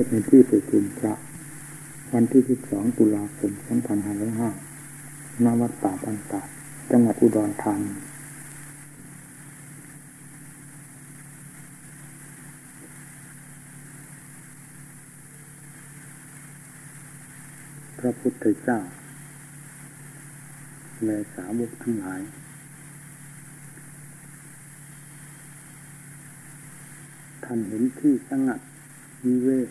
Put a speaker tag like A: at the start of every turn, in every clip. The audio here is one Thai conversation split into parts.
A: ศในที่ประชุมพระวันที่ 12 ตุลาคม 2505ณวัดป่าบันตาจังหวัดอุดรธานีพระพุทธเจ้า และสาวกทั้งหลาย ท่านเห็นที่สงัด วิเวก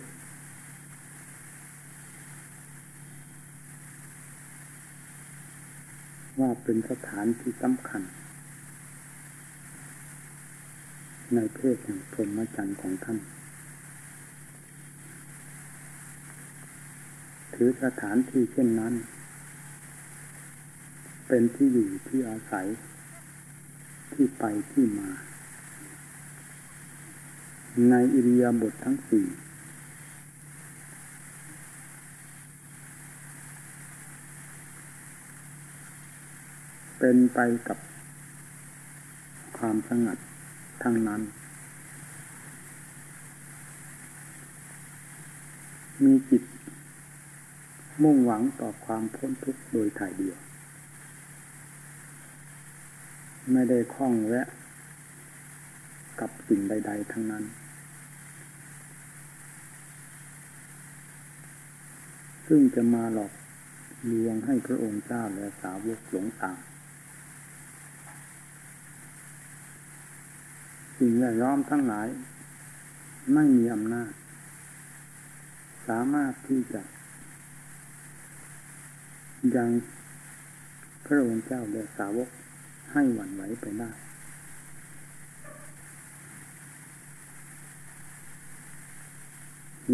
A: ว่าเป็นสถานที่สำคัญ ในเพศแห่งพรหมจรรย์ของท่าน ถือสถานที่เช่นนั้น เป็นที่อยู่ที่อาศัยที่ไปที่มา ในอิริยาบถททั้งสี่เป็นไปกับความสงัดทั้งนั้น มีจิต มุ่งหวังต่อความพ้นทุกข์โดยถ่ายเดียว ไม่ได้คล้องแวะ กับสิ่งใด ๆ ทั้งนั้น ซึ่งจะมาหลอกลวงให้พระองค์เจ้าและสาวกหลงตามสิ่งแวดล้อมทั้งหลาย ไม่มีอำนาจ สามารถที่จะ ยังพระองค์เจ้าและสาวกให้หวั่นไหวไปได้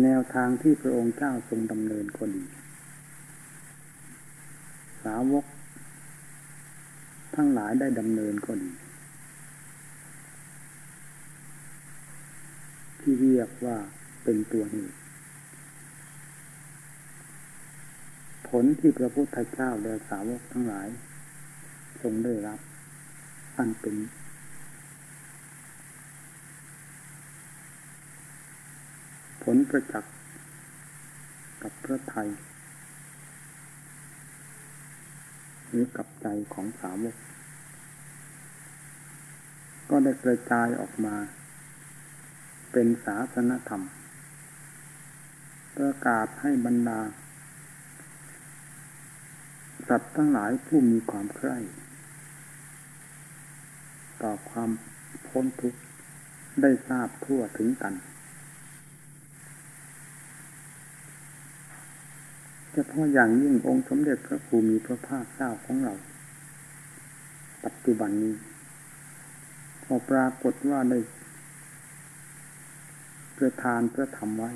A: แนวทางที่พระองค์เจ้าทรงดำเนินก็ดี สาวก ทั้งหลายได้ดำเนินก็ดี ที่เรียกว่าเป็นตัวเหตุผลที่พระพุทธเจ้าและสาวกทั้งหลาย ทรงได้รับ อันเป็น ลประจักษ์กับพระไทย หรือกับใจของสาวก ก็ได้กระจายออกมา เป็นศาสนธรรม ประกาศให้บรรดา สัตว์ทั้งหลายผู้มีความใคร่ ต่อความพ้นทุกข์ได้ทราบทั่วถึงกัน ฉพาะอย่างยิ่งองค์สมเด็จพระภูมิพระภาคเจ้าของเรา ปัจจุบันนี้ พอปรากฏว่าได้ประทานพระธรรมไว้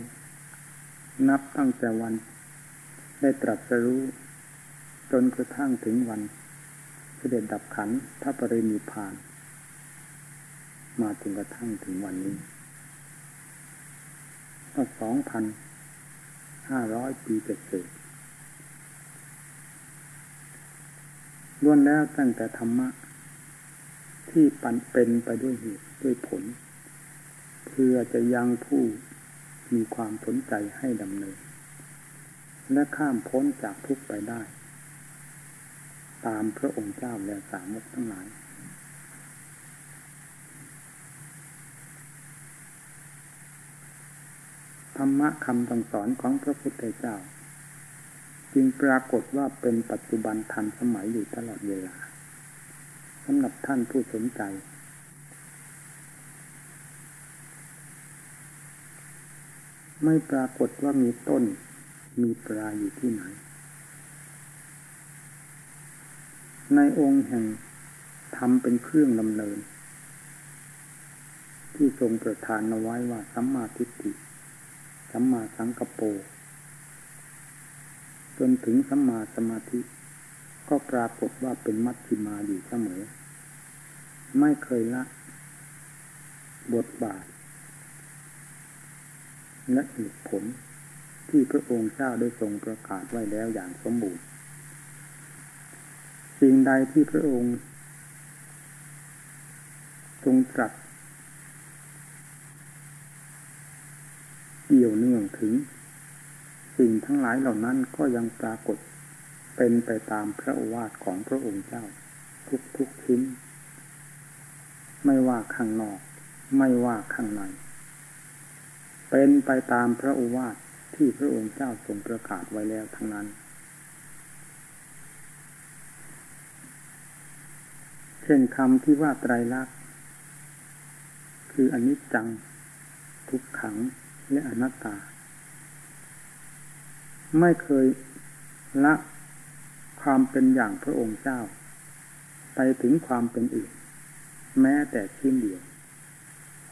A: นับตั้งแต่วัน ได้ตรัสรู้ จนกระทั่งถึงวันเสด็จดับขันพระปริมีพาน มาจนกระทั่งถึงวันนี้ก็สองพันห้าร้อยปีเศษ ล้วนแล้วตั้งแต่ธรรมะ ที่ปันเป็นไปด้วยเหตุด้วยผล เพื่อจะยังผู้มีความสนใจให้ดำเนิน และข้ามพ้นจากทุกไปได้ ตามพระองค์เจ้าและสามกทั้งหลายธรรมะคำสั่งสอนของพระพุทธเจ้า จึงปรากฏว่าเป็นปัจจุบันทันสมัยอยู่ตลอดเวลาสำหรับท่านผู้สนใจ ไม่ปรากฏว่ามีต้นมีปลายอยู่ที่ไหน ในองค์แห่งทำเป็นเครื่องดำเนิน ที่ทรงประทานเอาไว้ว่าสัมมาทิฏฐิสัมมาสังกปร จนถึงสัมมาสมาธิ ก็ปรากฏว่าเป็นมัชฌิมาอยู่เสมอ ไม่เคยละ บทบาท และเหตุผลที่พระองค์เจ้าได้ทรงประกาศไว้แล้วอย่างสมบูรณ์ สิ่งใดที่พระองค์ทรงตรัสเกี่ยวเนื่องถึง สิ่งทั้งหลายเหล่านั้นก็ยังปรากฏเป็นไปตามพระโอวาทของพระองค์เจ้า ทุกทุกชิ้น ไม่ว่าข้างนอก ไม่ว่าข้างใน เป็นไปตามพระโอวาทที่พระองค์เจ้าทรงประกาศไว้แล้วทั้งนั้น เช่นคำที่ว่าไตรลักษณ์คืออนิจจัง ทุกขังและอนัตตา ไม่เคยละความเป็นอย่างพระองค์เจ้า ไปถึงความเป็นอื่น แม้แต่ชิ้นเดียว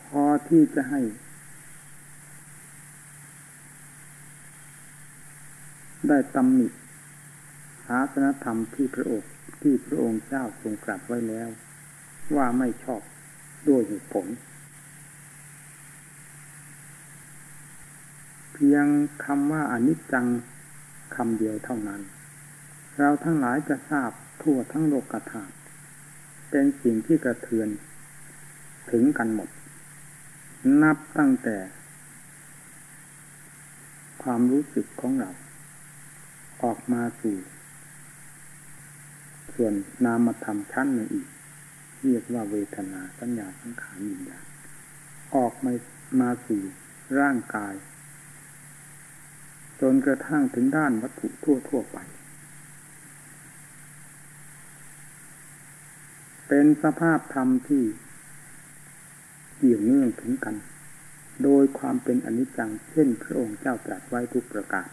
A: พอที่จะให้ ได้ตำหนิศาสนธรรมที่พระองค์ที่พระองค์เจ้าทรงกลัดไว้แล้ว ว่าไม่ชอบด้วยเหตุผล พียงคำว่าอนิจจังคำเดียวเท่านั้น เราทั้งหลายจะทราบทั่วทั้งโลกธาตุเป็นสิ่งที่กระเทือนถึงกันหมด นับตั้งแต่ ความรู้สึกของเรา ออกมาสู่ ส่วนนามธรรมชั้นหนึ่งอีก เรียกว่าเวทนาสัญญาสังขารวิญญาณออกมามาสู่ร่างกาย จนกระทั่งถึงด้านวัตถุทั่วทั่วไป เป็นสภาพธรรมที่เกี่ยวเนื่องถึงกัน โดยความเป็นอนิจจังเช่นพระองค์เจ้าตรัสไว้ทุกประการ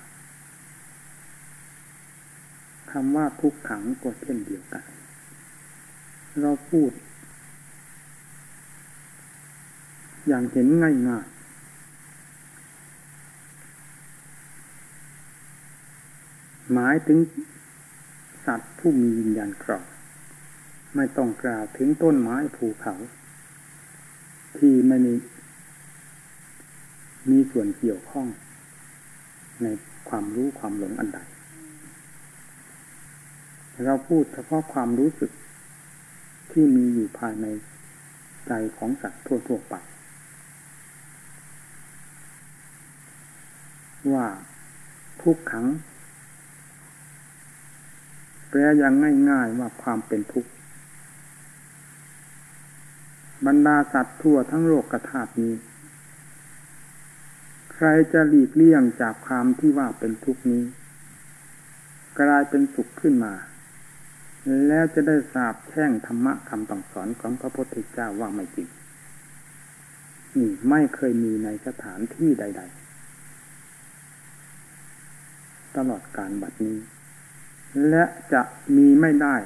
A: คำว่าทุกขังก็เช่นเดียวกัน เราพูด อย่างเห็นง่ายง่าย หมายถึงสัตว์ผู้มีวิญญาณครองไม่ต้องกล่าวถึงต้นไม้ภูเขา ที่ไม่มีมีส่วนเกี่ยวข้อง ในความรู้ความหลงอันใด เราพูดเฉพาะความรู้สึกที่มีอยู่ภายในใจของสัตว์ทั่วๆไปว่าทุกขัง ลอย่างง่ายๆว่าความเป็นทุกข์บรรดาสัตว์ทั่วทั้งโลกกระถาบนี้ ใครจะหลีกเลี่ยงจากความที่ว่าเป็นทุกข์นี้ กลายเป็นสุขขึ้นมา แล้วจะได้ทราบแช่งธรรมะคำต่องสอนของพระพุทธเจ้าว่าไม่จริงนี่ไม่เคยมีในสถานที่ใด ๆ ตลอดการบัดนี้ และจะมีไม่ได้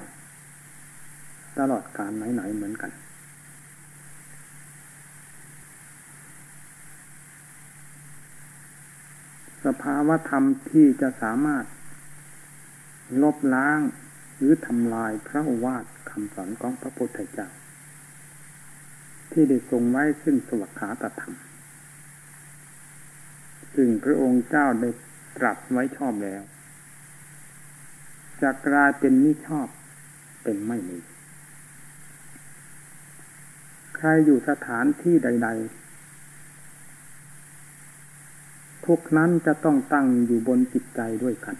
A: ตลอดการไหนๆเหมือนกัน สภาวธรรมที่จะสามารถ ลบล้างหรือทำลายพระวาทคำสอนของพระพุทธเจ้า ที่ได้ทรงไว้ซึ่งสวัสขาตธรรมซึ่งพระองค์เจ้าได้ตรัสไว้ชอบแล้ว จะกลายเป็นนิชอบเป็นไม่มีใครอยู่สถานที่ใด ๆ ทุกนั้นจะต้องตั้งอยู่บนจิตใจด้วยกัน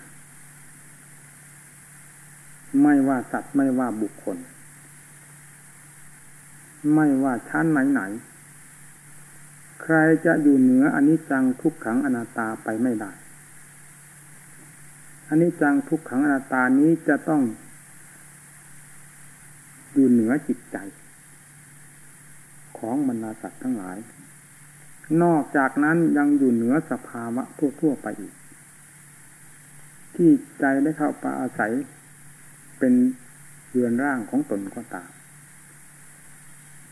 A: ไม่ว่าสัตว์ไม่ว่าบุคคล ไม่ว่าชั้นไหนๆใครจะอยู่เหนืออนิจจังทุกขังอนัตตาไปไม่ได้ อันิจจังทุกขังอนัตตานี้จะต้องอยู่เหนือจิตใจ ของบรรดาสัตว์ทั้งหลาย นอกจากนั้นยังอยู่เหนือสภาวะทั่วๆไปอีก ที่ใจได้เข้าไปอาศัย เป็นเรือนร่างของตนก็ตาม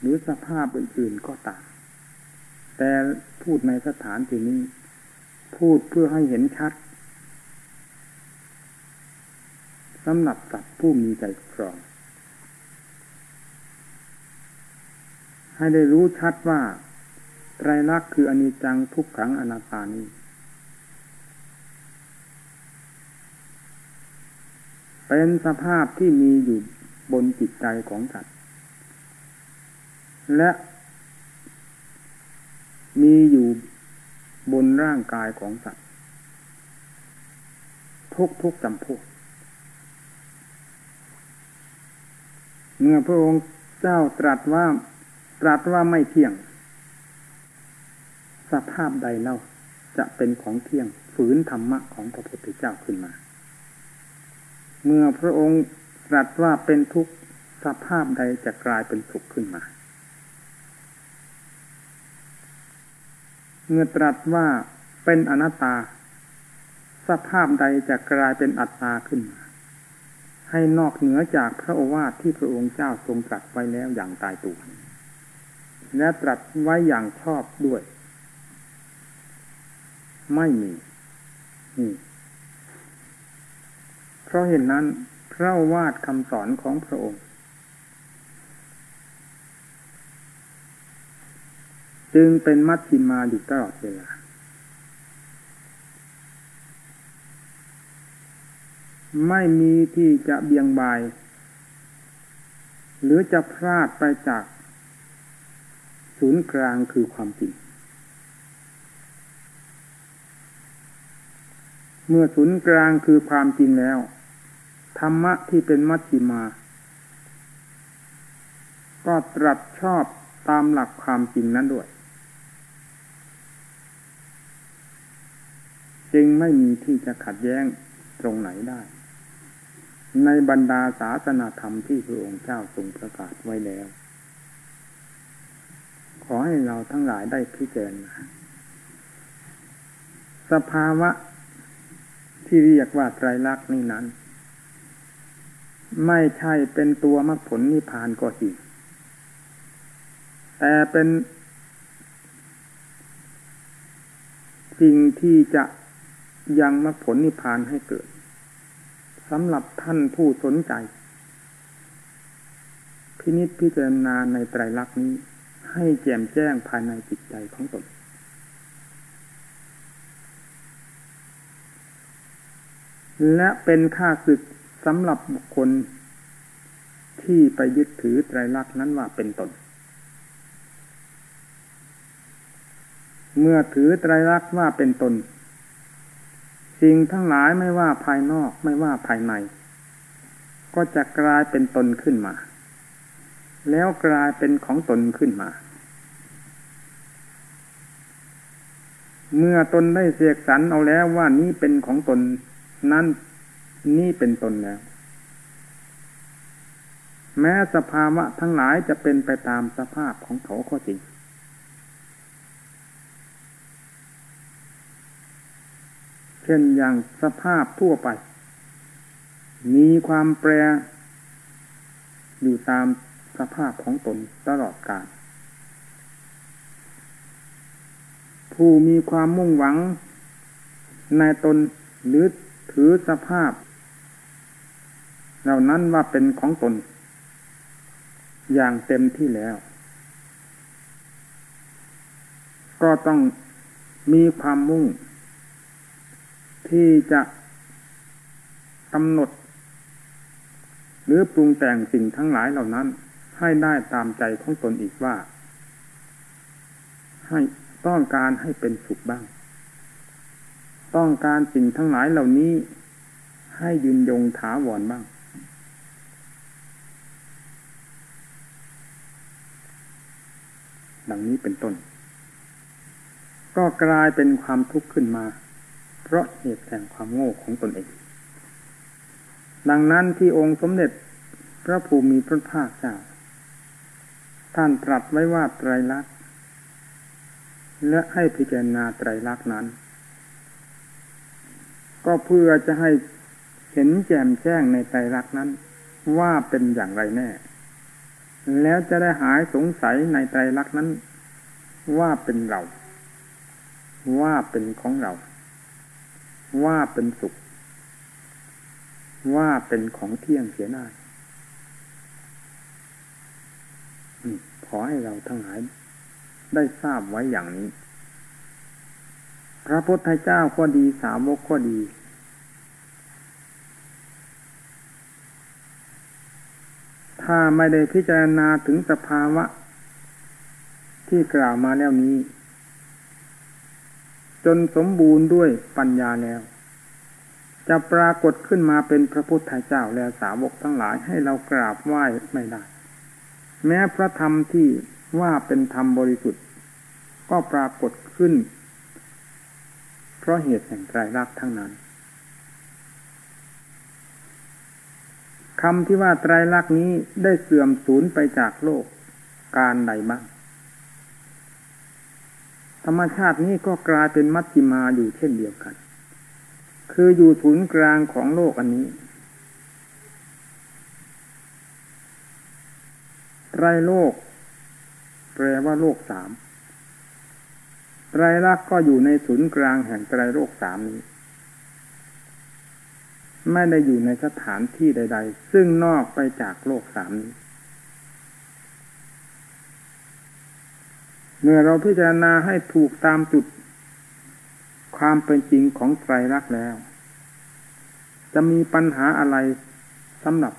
A: หรือสภาพอื่นๆก็ตามแต่พูดในสถานที่นี้ พูดเพื่อให้เห็นชัด สำหรับสัตว์ผู้มีใจครอง ให้ได้รู้ชัดว่าไตรลักษณ์คืออนิจจังทุกขังอนัตตานี้ เป็นสภาพที่มีอยู่บนจิตใจของสัตว์ และมีอยู่บนร่างกายของสัตว์ ทุกทุกจำพวก เมื่อพระองค์เจ้าตรัสว่า ตรัสว่าไม่เที่ยง สภาพใดเล่าจะเป็นของเที่ยงฝืนธรรมะของพระพุทธเจ้าขึ้นมา เมื่อพระองค์ตรัสว่าเป็นทุกข์สภาพใดจะกลายเป็นสุขขึ้นมา เมื่อตรัสว่าเป็นอนัตตา สภาพใดจะกลายเป็นอัตตาขึ้นมา ให้นอกเหนือจากพระโอวาทที่พระองค์เจ้าทรงตรัสไว้แล้วอย่างตายตัวและตรัสไว้อย่างชอบด้วย ไม่มีนี่เพราะเห็นนั้น พระวาทคำสอนของพระองค์ จึงเป็นมัชฌิมาอยู่ตลอดเวลา ไม่มีที่จะเบี่ยงบาย หรือจะพลาดไปจาก ศูนย์กลางคือความจริง เมื่อศูนย์กลางคือความจริงแล้ว ธรรมะที่เป็นมัชฌิมา ก็ตรัสชอบตามหลักความจริงนั้นด้วย จึงไม่มีที่จะขัดแย้งตรงไหนได้ ในบรรดาศาสนาธรรมที่พระองค์เจ้าทรงประกาศไว้แล้ว ขอให้เราทั้งหลายได้พิจารณาสภาวะที่เรียกว่าไตรลักษณ์นี้นั้น ไม่ใช่เป็นตัวมรรคผลนิพพานก็จริงแต่เป็นสิ่งที่จะยังมรรคผลนิพพานให้เกิด สำหรับท่านผู้สนใจ พินิจพิจารณาในไตรลักษณ์นี้ ให้แจ่มแจ้งภายในจิตใจของตนและเป็นค่าศึกสำหรับบุคคล ที่ไปยึดถือไตรลักษณ์นั้นว่าเป็นตน เมื่อถือไตรลักษณ์ว่าเป็นตน สิ่งทั้งหลายไม่ว่าภายนอกไม่ว่าภายใน ก็จะกลายเป็นตนขึ้นมา แล้วกลายเป็นของตนขึ้นมา เมื่อตนได้เสียกสรรเอาแล้วว่านี้เป็นของตนนั้นนี่เป็นตนแล้ว แม้สภาวะทั้งหลายจะเป็นไปตามสภาพของเขาก็จริง ช่นอย่างสภาพทั่วไป มีความแปร อยู่ตามสภาพของตนตลอดกาลผู้มีความมุ่งหวังในตนหรือถือสภาพ เหล่านั้นว่าเป็นของตน อย่างเต็มที่แล้ว ก็ต้องมีความมุ่ง ที่จะกำหนด หรือปรุงแต่งสิ่งทั้งหลายเหล่านั้น ให้ได้ตามใจของตนอีกว่า ให้ต้องการให้เป็นสุขบ้าง ต้องการสิ่งทั้งหลายเหล่านี้ ให้ยืนยงถาวรบ้าง ดังนี้เป็นต้น ก็กลายเป็นความทุกข์ขึ้นมา เพราะเหตุแห่งความโง่ของตนเอง ดังนั้นที่องค์สมเด็จพระภูมิพระภาคเจ้า ท่านตรัสไว้ว่าไตรลักษณ์และให้พิจารณาไตรลักษณ์นั้น ก็เพื่อจะให้เห็นแจ่มแจ้งในไตรลักษณ์นั้น ว่าเป็นอย่างไรแน่ แล้วจะได้หายสงสัยในใจรักนั้น ว่าเป็นเรา ว่าเป็นของเรา ว่าเป็นสุข ว่าเป็นของเที่ยงเสียได้ขอให้เราทั้งหลายได้ทราบไว้อย่างนี้ พระพุทธเจ้าก็ดีสาวกก็ดี ถ้าไม่ได้พิจารณาถึงสภาวะ ที่กล่าวมาแล้วนี้ จนสมบูรณ์ด้วยปัญญาแล้ว จะปรากฏขึ้นมาเป็นพระพุทธเจ้าและสาวกทั้งหลายให้เรากราบไหว้ไม่ได้ แม้พระธรรมที่ว่าเป็นธรรมบริสุทธิ์ ก็ปรากฏขึ้น เพราะเหตุแห่งไตรลักษณ์ทั้งนั้นคำที่ว่าไตรลักษณ์นี้ได้เสื่อมสูญไปจากโลกการใดบ้าง รรมชาตินี้ก็กลายเป็นมัชฌิมาอยู่เช่นเดียวกัน คืออยู่ศูนย์กลางของโลกอันนี้ไตรโลก แปลว่าโลกสามไตรลักษณ์ก็อยู่ในศูนย์กลางแห่งไตรโลกสามนี้ ไม่ได้อยู่ในสถานที่ใด ๆ ซึ่งนอกไปจากโลกสามนี้ เมื่อเราพิจารณาให้ถูกตามจุด ความเป็นจริงของไตรลักษณ์แล้ว จะมีปัญหาอะไรสำหรับ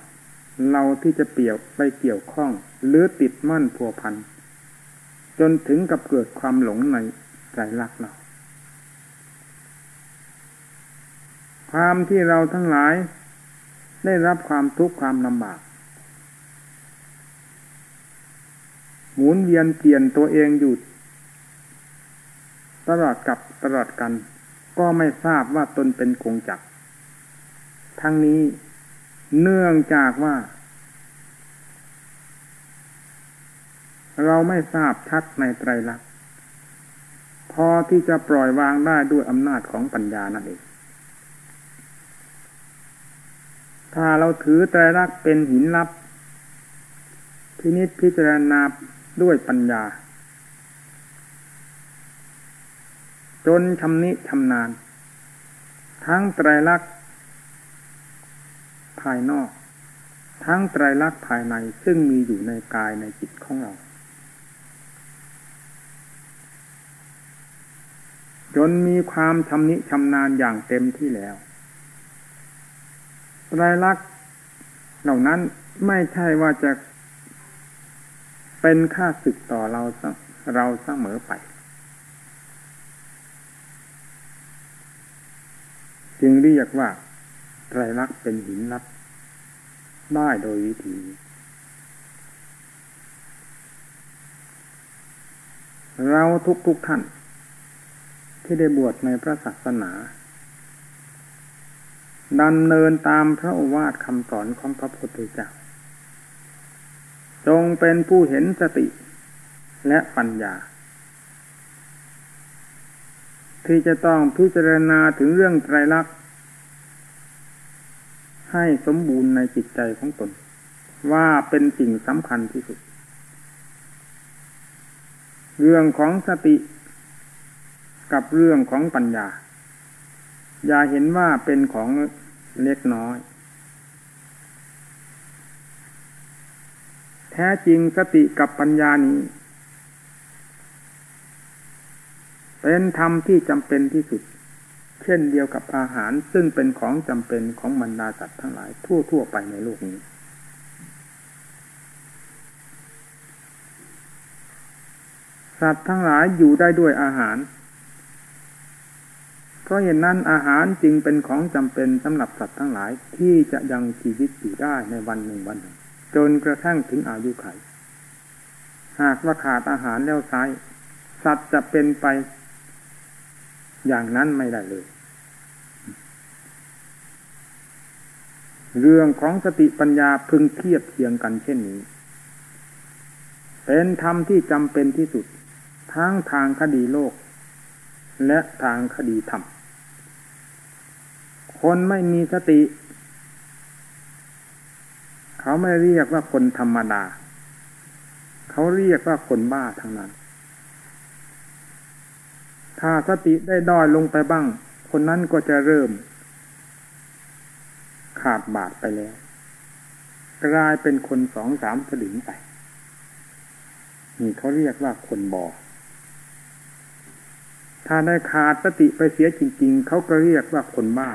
A: เราที่จะเปี่ยวไปเกี่ยวข้อง หรือติดมั่นพัวพัน จนถึงกับเกิดความหลงในไตรลักษณ์เรา ความที่เราทั้งหลายได้รับความทุกข์ความลำบาก หมุนเวียนเปลี่ยนตัวเองอยู่ตลอดกับตลอดกัน ก็ไม่ทราบว่าตนเป็นคงจักทั้งนี้เนื่องจากว่า เราไม่ทราบชัดในไตรลักษณ์พอที่จะปล่อยวางได้ด้วยอำนาจของปัญญานั่นเอง ถ้าเราถือไตรลักษณ์เป็นหินลับพินิจพิจารณา ด้วยปัญญา จนชำนิชำนาญ ทั้งไตรลักษณ์ภายนอก ทั้งไตรลักษณ์ภายในซึ่งมีอยู่ในกายในจิตของเรา จนมีความชำนิชำนาญอย่างเต็มที่แล้วรายลักษณ์เหล่านั้นไม่ใช่ว่าจะ เป็นค่าศึกต่อเราเราเสมอไป จึงเรียกว่าไตรลักษณ์เป็นหินลับ ได้โดยวิธีเราทุกทุกท่าน ที่ได้บวชในพระศาสนาดำเนินตามพระโอวาทคำสอนของพระพุทธเจ้า จงเป็นผู้เห็นสติและปัญญา ที่จะต้องพิจารณาถึงเรื่องไตรลักษณ์ให้สมบูรณ์ในจิตใจของตน ว่าเป็นสิ่งสำคัญที่สุด เรื่องของสติกับเรื่องของปัญญา อย่าเห็นว่าเป็นของเล็กน้อย ท้จริงสติกับปัญญานี้ เป็นธรรมที่จำเป็นที่สุด เช่นเดียวกับอาหารซึ่งเป็นของจำเป็นของบรรดาสัตว์ทั้งหลายทั่วทั่วไปในโลกนี้ สัตว์ทั้งหลายอยู่ได้ด้วยอาหาร เพราะเหตุนั้นอาหารจึงเป็นของจำเป็นสำหรับสัตว์ทั้งหลายที่จะยังชีวิตอยู่ได้ในวันหนึ่งวันหนึ่ง จนกระทั่งถึงอายุไข หากว่าขาดอาหารแล้วใช้สัตว์จะเป็นไป อย่างนั้นไม่ได้เลย เรื่องของสติปัญญาพึงเทียบเทียงกันเช่นนี้ เป็นธรรมที่จำเป็นที่สุด ทั้งทางคดีโลก และทางคดีธรรม คนไม่มีสติ เขาไม่เรียกว่าคนธรรมดา เขาเรียกว่าคนบ้าทั้งนั้น ถ้าสติได้ด้อยลงไปบ้าง คนนั้นก็จะเริ่ม ขาดบาดไปแล้ว กลายเป็นคนสองสามสลึงไปนี่เขาเรียกว่าคนบอถ้าได้ขาดสติไปเสียจริง ๆ เขาก็เรียกว่าคนบ้า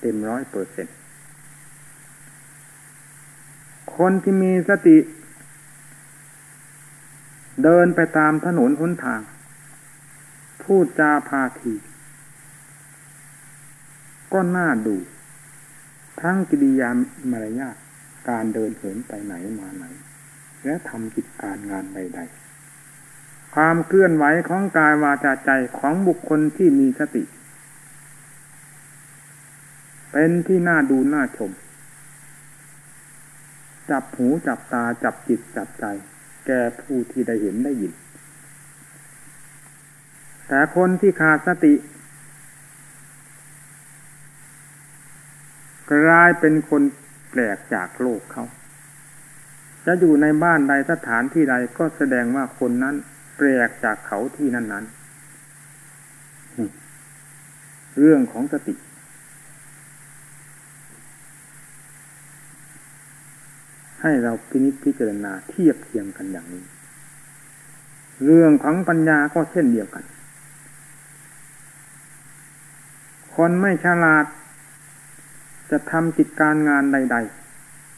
A: เต็มร้อยเปอร์เซ็นต คนที่มีสติ เดินไปตามถนนหนทาง พูดจาพาที ก็น่าดู ทั้งกิริยามารยาทการเดินเหินไปไหนมาไหน และทำกิจการงานใด ๆ ความเคลื่อนไหวของกายวาจาใจของบุคคลที่มีสติ เป็นที่น่าดูน่าชม จับหูจับตาจับจิตจับใจ แก่ผู้ที่ได้เห็นได้ยิน แต่คนที่ขาดสติ กลายเป็นคนแปลกจากโลกเขาจะอยู่ในบ้านใดสถานที่ใดก็แสดงว่าคนนั้นแปลกจากเขาที่นั้นนั้นเรื่องของสติ ให้เราพินิจพิจารณาเทียบเทียงกันอย่างนี้ เรื่องของปัญญาก็เช่นเดียวกัน คนไม่ฉลาด จะทำกิจการงานใด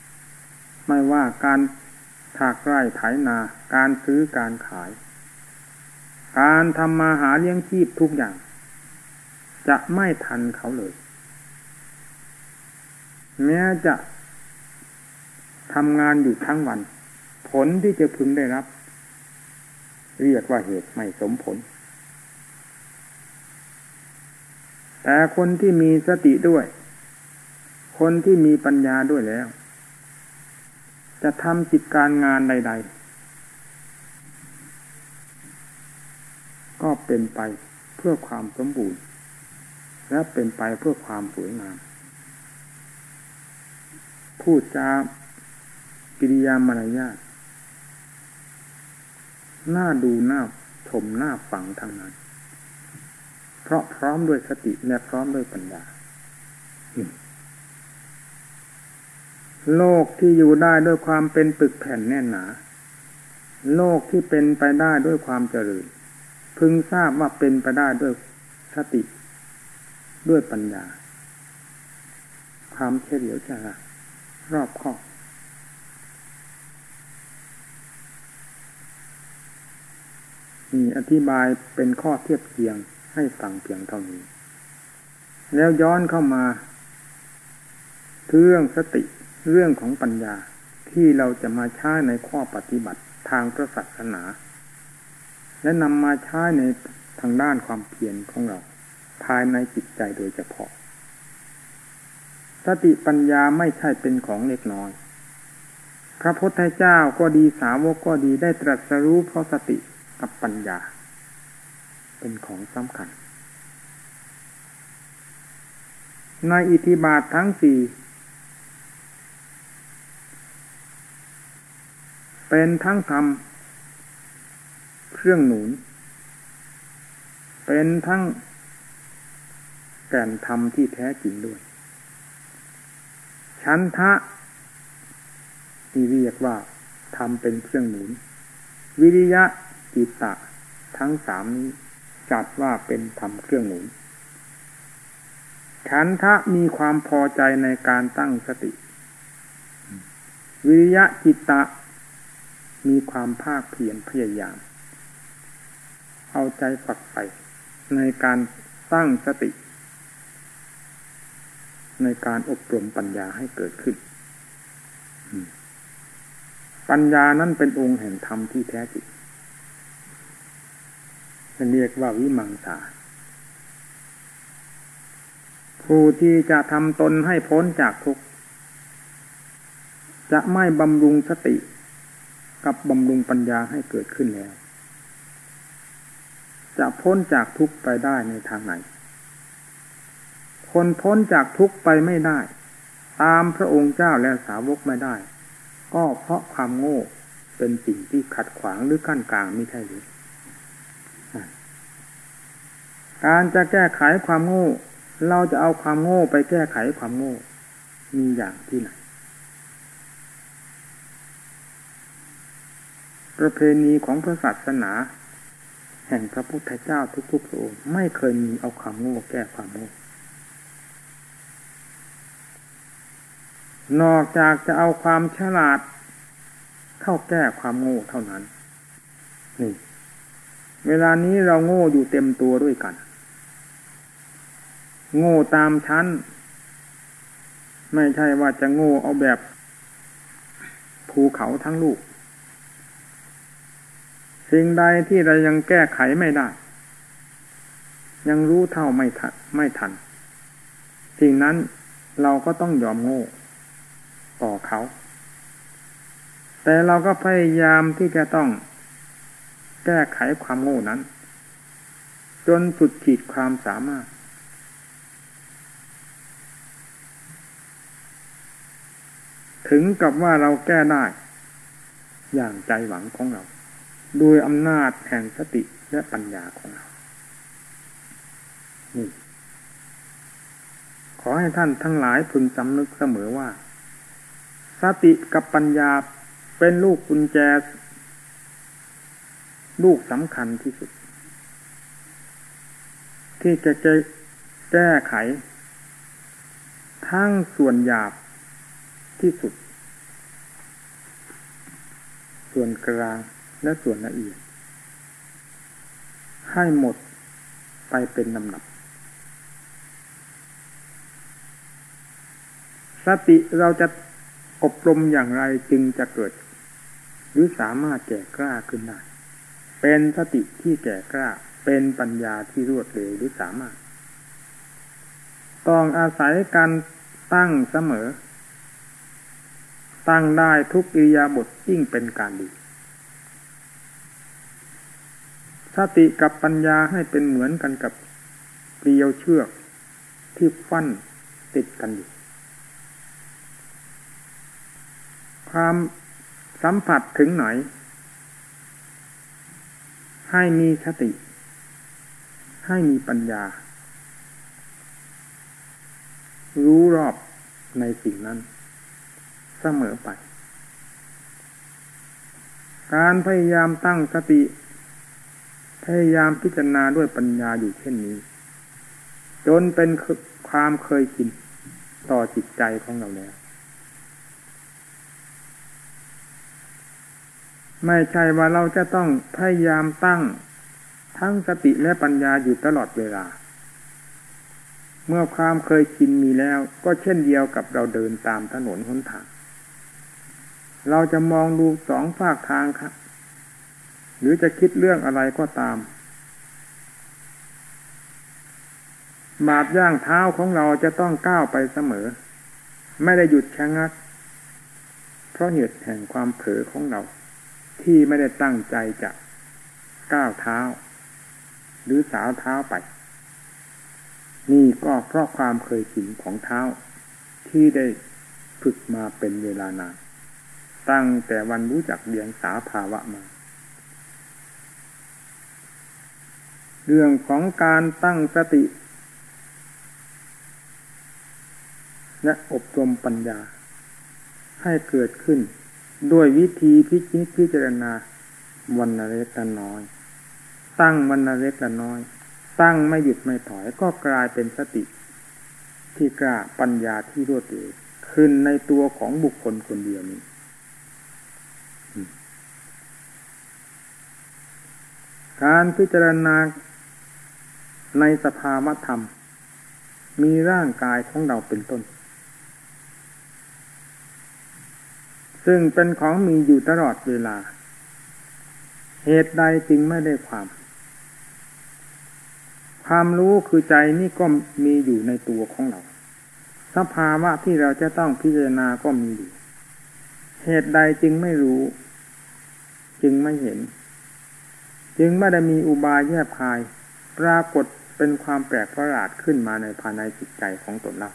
A: ๆ ไม่ว่าการถากไร่ไถนา การซื้อการขาย การทำมาหาเลี้ยงชีพทุกอย่าง จะไม่ทันเขาเลย แม้จะ ทำงานอยู่ทั้งวัน ผลที่จะพึงได้รับ เรียกว่าเหตุไม่สมผล แต่คนที่มีสติด้วย คนที่มีปัญญาด้วยแล้ว จะทำจิตการงานใด ๆ ก็เป็นไปเพื่อความสมบูรณ์ และเป็นไปเพื่อความสวยงามพูดจา กิริยามารยาทน่าดูน่าชมน่าฟังทางนั้น เพราะพร้อมด้วยสติและพร้อมด้วยปัญญา โลกที่อยู่ได้ด้วยความเป็นปึกแผ่นแน่นหนา โลกที่เป็นไปได้ด้วยความเจริญ พึงทราบว่าเป็นไปได้ด้วยสติ ด้วยปัญญา ความเฉลียวฉลาดรอบคอบ มีอธิบายเป็นข้อเทียบเทียงให้ฟังเพียงเท่านี้ แล้วย้อนเข้ามาเรื่องสติเรื่องของปัญญาที่เราจะมาใช้ในข้อปฏิบัติทางพระศาสนา และนำมาใช้ในทางด้านความเพียรของเรา ภายในจิตใจโดยเฉพาะ สติปัญญาไม่ใช่เป็นของเล็กน้อย พระพุทธเจ้าก็ดีสาวกก็ดีได้ตรัสรู้เพราะสติ กับปัญญา เป็นของสำคัญ ในอิทธิบาททั้งสี่ เป็นทั้งธรรมเครื่องหนุน เป็นทั้งแก่นธรรมที่แท้จริงด้วย ชั้นทะที่เรียกว่าธรรมเป็นเครื่องหนุน วิริยะ จิตตะ ทั้งสามนี้จัดว่าเป็นธรรมเครื่องหนุนฉันทะมีความพอใจในการตั้งสติ วิริยะจิตตะ มีความภาคเพียรพยายาม เอาใจฝักใฝ่ในการสร้างสติ ในการอบรมปัญญาให้เกิดขึ้น ปัญญานั้นเป็นองค์แห่งธรรมที่แท้จริง เรียกว่าวิมังสา ผู้ที่จะทำตนให้พ้นจากทุกข์ จะไม่บำรุงสติกับบำรุงปัญญาให้เกิดขึ้นแล้ว จะพ้นจากทุกข์ไปได้ในทางไหน คนพ้นจากทุกข์ไปไม่ได้ ตามพระองค์เจ้าและสาวกไม่ได้ ก็เพราะความโง่เป็นสิ่งที่ขัดขวางหรือกั้นกลางไม่ใช่หรือ การจะแก้ไขความโง่ เราจะเอาความโง่ไปแก้ไขความโง่ มีอย่างที่ไหน ประเพณีของพระศาสนา แห่งพระพุทธเจ้าทุกๆพระองค์ไม่เคยมีเอาความโง่แก้ความโง่ นอกจากจะเอาความฉลาดเข้าแก้ความโง่เท่านั้น นี่ เวลานี้เราโง่อยู่เต็มตัวด้วยกัน โง่ตามชั้น ไม่ใช่ว่าจะโง่เอาแบบภูเขาทั้งลูก สิ่งใดที่เรายังแก้ไขไม่ได้ ยังรู้เท่าไม่ทันไม่ทัน สิ่งนั้นเราก็ต้องยอมโง่ต่อเขา แต่เราก็พยายามที่จะต้องแก้ไขความโง่นั้น จนสุดขีดความสามารถ ถึงกับว่าเราแก้ได้ อย่างใจหวังของเราโดยอำนาจแห่งสติและปัญญาของเรานี่ขอให้ท่านทั้งหลายพึงสำนึกเสมอว่า สติกับปัญญาเป็นลูกกุญแจ ลูกสำคัญที่สุด ที่จะแก้ไข ทั้งส่วนหยาบ ที่สุด ส่วนกลางและส่วนละเอียด ให้หมดไปเป็นลำดับ สติเราจะอบรมอย่างไรจึงจะเกิด หรือสามารถแก่กล้าขึ้นได้ เป็นสติที่แก่กล้า เป็นปัญญาที่รวดเร็วหรือสามารถ ต้องอาศัยการตั้งเสมอ ตั้งได้ทุกอิริยาบถยิ่งเป็นการดี สติกับปัญญาให้เป็นเหมือนกันกับเกลียวเชือกที่ฟันติดกันอยู่ ความสัมผัสถึงไหน ให้มีสติ ให้มีปัญญา รู้รอบในสิ่งนั้น เสมอไป การพยายามตั้งสติ พยายามพิจารณาด้วยปัญญาอยู่เช่นนี้ จนเป็นความเคยชินต่อจิตใจของเราแล้ว ไม่ใช่ว่าเราจะต้องพยายามตั้งทั้งสติและปัญญาอยู่ตลอดเวลา เมื่อความเคยชินมีแล้วก็เช่นเดียวกับเราเดินตามถนนหนทาง เราจะมองดูสองฝากทางครับ หรือจะคิดเรื่องอะไรก็ตาม บาดย่างเท้าของเราจะต้องก้าวไปเสมอ ไม่ได้หยุดชะงัก เพราะเหตุแห่งความเผลอของเรา ที่ไม่ได้ตั้งใจจะก้าวเท้า หรือสาวเท้าไป นี่ก็เพราะความเคยชินของเท้าที่ได้ฝึกมาเป็นเวลานาน ตั้งแต่วันรู้จักเดียงสาภาวะมา เรื่องของการตั้งสติ และอบรมปัญญา ให้เกิดขึ้น ด้วยวิธีพิจิตพิจารณาวันละเล็กละน้อย ตั้งวันละเล็กละน้อย ตั้งไม่หยุดไม่ถอยก็กลายเป็นสติ ที่กล้าปัญญาที่รวดเร็วขึ้นในตัวของบุคคลคนเดียวนี้ การพิจารณาในสภาวธรรม มีร่างกายของเราเป็นต้น ซึ่งเป็นของมีอยู่ตลอดเวลา เหตุใดจึงไม่ได้ความ ความรู้คือใจนี่ก็มีอยู่ในตัวของเรา สภาวะที่เราจะต้องพิจารณาก็มีอยู่ เหตุใดจึงไม่รู้ จึงไม่เห็น จึงไม่ได้มีอุบายแยบคาย ปรากฏเป็นความแปลกประหลาดขึ้นมาในภายในจิตใจของตนเรา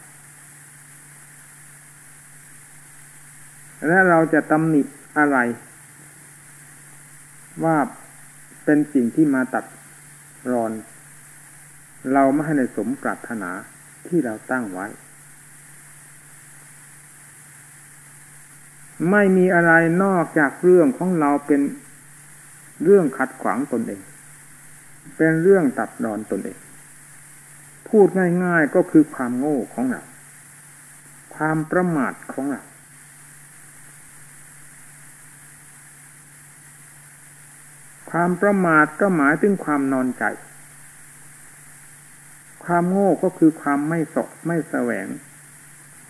A: และเราจะตำหนิอะไร ว่าเป็นสิ่งที่มาตัดรอน เราไม่ให้ในสมปรารถนาที่เราตั้งไว้ ไม่มีอะไรนอกจากเรื่องของเราเป็น เรื่องขัดขวางตนเอง เป็นเรื่องตัดรอนตนเอง พูดง่ายๆก็คือความโง่ของเรา ความประมาทของเราความประมาทก็หมายถึงความนอนใจ ความโง่ก็คือความไม่สดไม่แสวง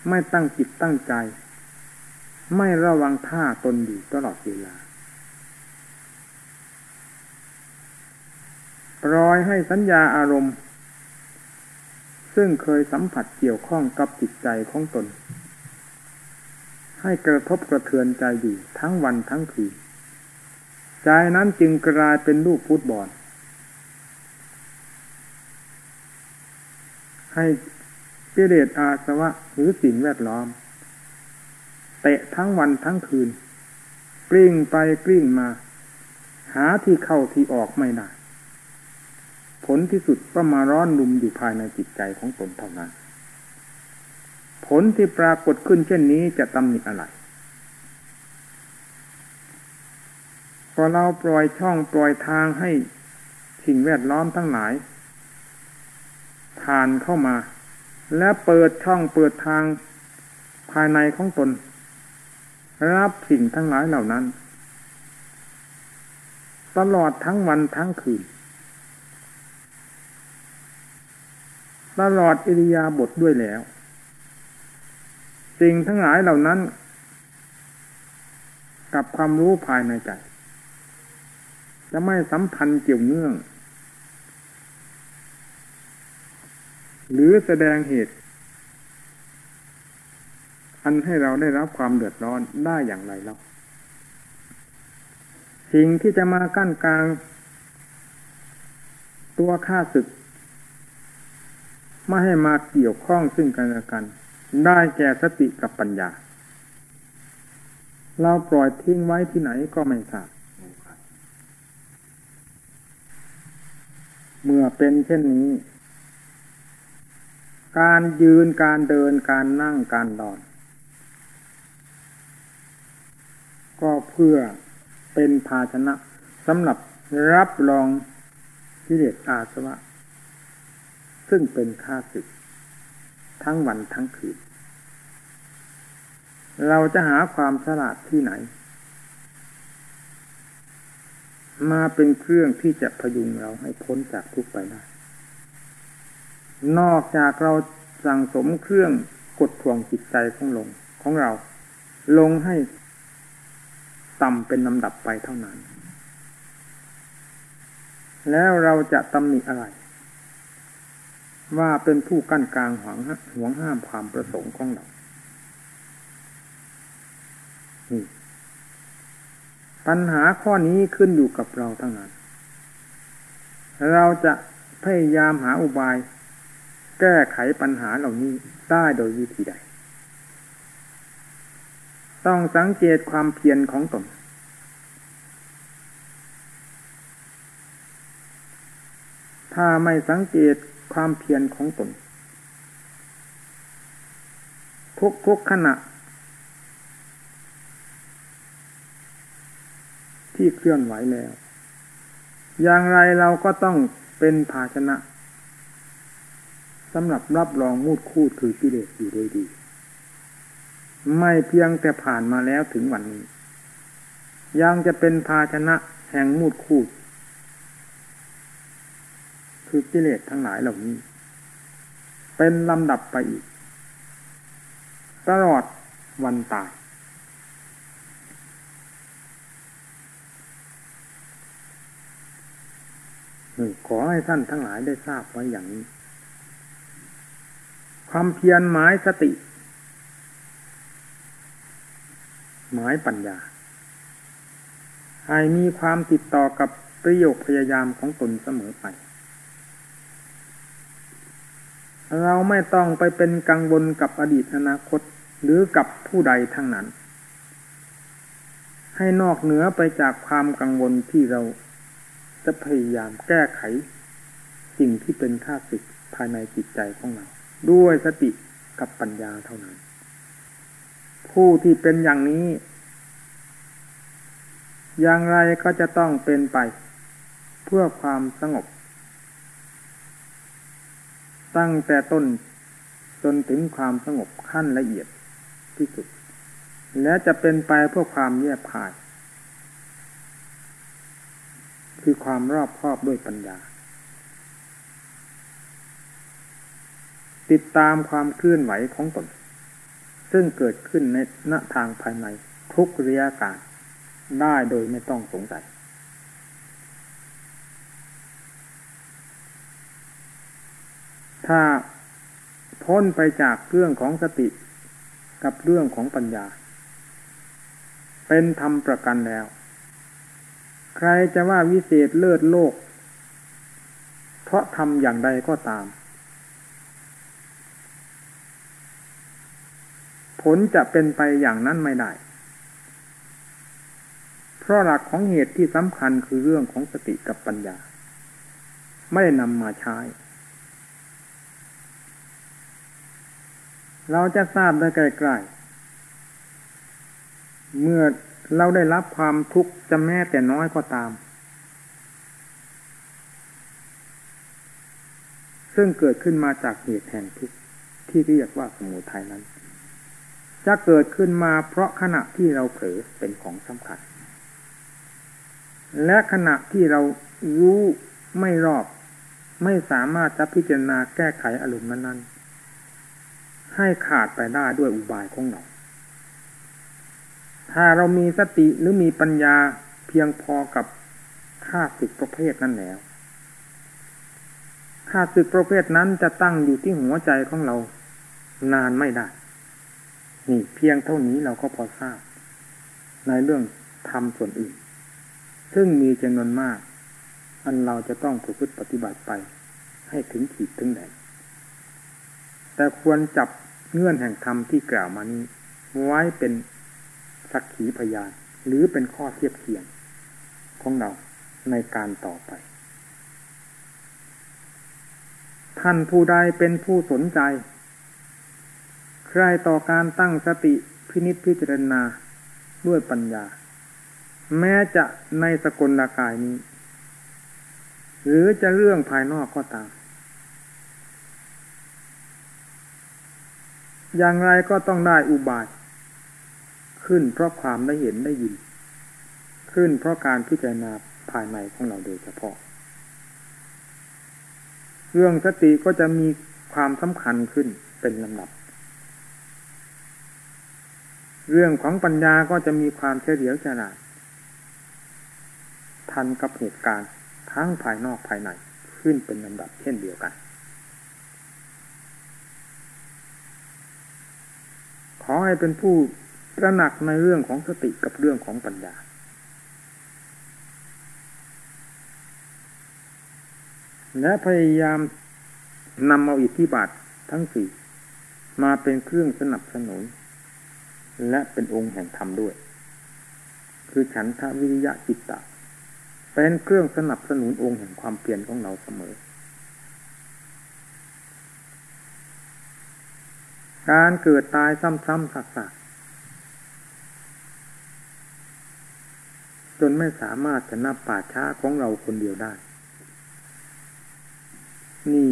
A: ไม่ตั้งจิตตั้งใจ ไม่ระวังท่าตนอยู่ตลอดเวลา ปล่อยให้สัญญาอารมณ์ ซึ่งเคยสัมผัสเกี่ยวข้องกับจิตใจของตน ให้กระทบกระเทือนใจอยู่ทั้งวันทั้งคืนใจนั้นจึงกลายเป็นลูกฟุตบอลให้กิเลสอาสวะหรือสิ่งแวดล้อม เตะทั้งวันทั้งคืน กลิ้งไปกลิ้งมา หาที่เข้าที่ออกไม่ได้ ผลที่สุดก็มาร้อนลุมอยู่ภายในจิตใจของตนเท่านั้น ผลที่ปรากฏขึ้นเช่นนี้จะตำหนิอะไรพอเราปล่อยช่องปล่อยทางให้สิ่งแวดล้อมทั้งหลายผ่านเข้ามา และเปิดช่องเปิดทางภายในของตน รับสิ่งทั้งหลายเหล่านั้น ตลอดทั้งวันทั้งคืน ตลอดอิริยาบถดด้วยแล้ว สิ่งทั้งหลายเหล่านั้น กับความรู้ภายในใจ จะไม่สัมพันธ์เกี่ยวเนื่อง หรือแสดงเหตุ อันให้เราได้รับความเดือดร้อนได้อย่างไรแล้วสิ่งที่จะมากั้นกลาง ตัวข้าศึก ไม่ให้มาเกี่ยวข้องซึ่งกันและกัน ได้แก่สติกับปัญญา เราปล่อยทิ้งไว้ที่ไหนก็ไม่ทราบเมื่อเป็นเช่นนี้ การยืนการเดินการนั่งการนอน ก็เพื่อเป็นภาชนะสำหรับรับรองกิเลสอาสวะ ซึ่งเป็นค่าศึก ทั้งวันทั้งคืน เราจะหาความฉลาดที่ไหน มาเป็นเครื่องที่จะพยุงเราให้พ้นจากทุกไปได้ นอกจากเราสั่งสมเครื่องกดทวงจิตใจของลงของเรา ลงให้ต่ำเป็นลำดับไปเท่านั้น แล้วเราจะตำหนิอะไร ว่าเป็นผู้กั้นกลางหวงหวงห้ามความประสงค์ของเราปัญหาข้อนี้ขึ้นอยู่กับเราทั้งนั้น เราจะพยายามหาอุบาย แก้ไขปัญหาเหล่านี้ได้โดยวิธีใด ต้องสังเกตความเพียรของตนถ้าไม่สังเกต ความเพียรของตน ทุกทุกขณะ ที่เคลื่อนไหวแล้ว อย่างไรเราก็ต้องเป็นภาชนะสำหรับรับรองมูดคูดคือกิเลสอยู่โดยดี ไม่เพียงแต่ผ่านมาแล้วถึงวันนี้ ยังจะเป็นภาชนะแห่งมูดคูด คือกิเลสทั้งหลายเหล่านี้ เป็นลำดับไปอีก ตลอดวันตาย ขอให้ท่านทั้งหลายได้ทราบไว้อย่างนี้ ความเพียรหมายสติ หมายปัญญาให้มีความติดต่อกับประโยคพยายามของตนเสมอไป เราไม่ต้องไปเป็นกังวลกับอดีตอนาคตหรือกับผู้ใดทั้งนั้น ให้นอกเหนือไปจากความกังวลที่เราจะพยายามแก้ไข สิ่งที่เป็นข้าศึกภายในจิตใจของเรา ด้วยสติกับปัญญาเท่านั้น ผู้ที่เป็นอย่างนี้ อย่างไรก็จะต้องเป็นไป เพื่อความสงบ ตั้งแต่ต้นจนถึงความสงบขั้นละเอียดที่สุด และจะเป็นไปเพื่อความแยบคาย คือความรอบครอบด้วยปัญญา ติดตามความเคลื่อนไหวของตน ซึ่งเกิดขึ้นในณทางภายในทุกเรียการได้โดยไม่ต้องสงสัย ถ้าพ้นไปจากเรื่องของสติกับเรื่องของปัญญา เป็นธรรมประกันแล้ว ใครจะว่าวิเศษเลิศโลก เพราะทำอย่างใดก็ตาม ผลจะเป็นไปอย่างนั้นไม่ได้ เพราะหลักของเหตุที่สำคัญคือเรื่องของสติกับปัญญา ไม่ได้นำมาใช้ เราจะทราบได้ใกล้ๆเมื่อเราได้รับความทุกข์จะแม้แต่น้อยก็ตาม ซึ่งเกิดขึ้นมาจากเหตุแห่งทุกข์ที่เรียกว่าสมุทัยนั้น จะเกิดขึ้นมาเพราะขณะที่เราเผลอเป็นของสำคัญ และขณะที่เรารู้ไม่รอบ ไม่สามารถจะพิจารณาแก้ไขอารมณ์นั้นๆ ให้ขาดไปได้ด้วยอุบายของเรา ถ้าเรามีสติหรือมีปัญญาเพียงพอกับค่าศึกประเภทนั้นแล้วค่าศึกประเภทนั้นจะตั้งอยู่ที่หัวใจของเรา นานไม่ได้ นี่เพียงเท่านี้เราก็พอทราบ ในเรื่องทำส่วนอื่น ซึ่งมีจำนวนมาก อันเราจะต้องประพฤติปฏิบัติไป ให้ถึงขีดถึงแหนแต่ควรจับ เงื่อนแห่งธรรมที่กล่าวมานี้ ไว้เป็นสักขีพยาน หรือเป็นข้อเทียบเคียงของเราในการต่อไป ท่านผู้ใดเป็นผู้สนใจ ใครต่อการตั้งสติพินิจพิจารณาด้วยปัญญา แม้จะในสกลกายนี้ หรือจะเรื่องภายนอกก็ตาม อย่างไรก็ต้องได้อุบายขึ้นเพราะความได้เห็นได้ยิน ขึ้นเพราะการพิจารณาภายในของเราโดยเฉพาะ เรื่องสติก็จะมีความสำคัญขึ้นเป็นลำดับ เรื่องของปัญญาก็จะมีความเฉลียวฉลาดทันกับเหตุการณ์ทั้งภายนอกภายในขึ้นเป็นลำดับเช่นเดียวกัน ขอให้เป็นผู้ตระหนักในเรื่องของสติกับเรื่องของปัญญา และพยายามนำเอาอิทธิบาททั้งสี่มาเป็นเครื่องสนับสนุน และเป็นองค์แห่งธรรมด้วย คือฉันทาวิริยะจิตตะเป็นเครื่องสนับสนุนองค์แห่งความเปลี่ยนของเราเสมอ การเกิดตายซ้ำๆสักๆจนไม่สามารถจะนับป่าช้าของเราคนเดียวได้ นี่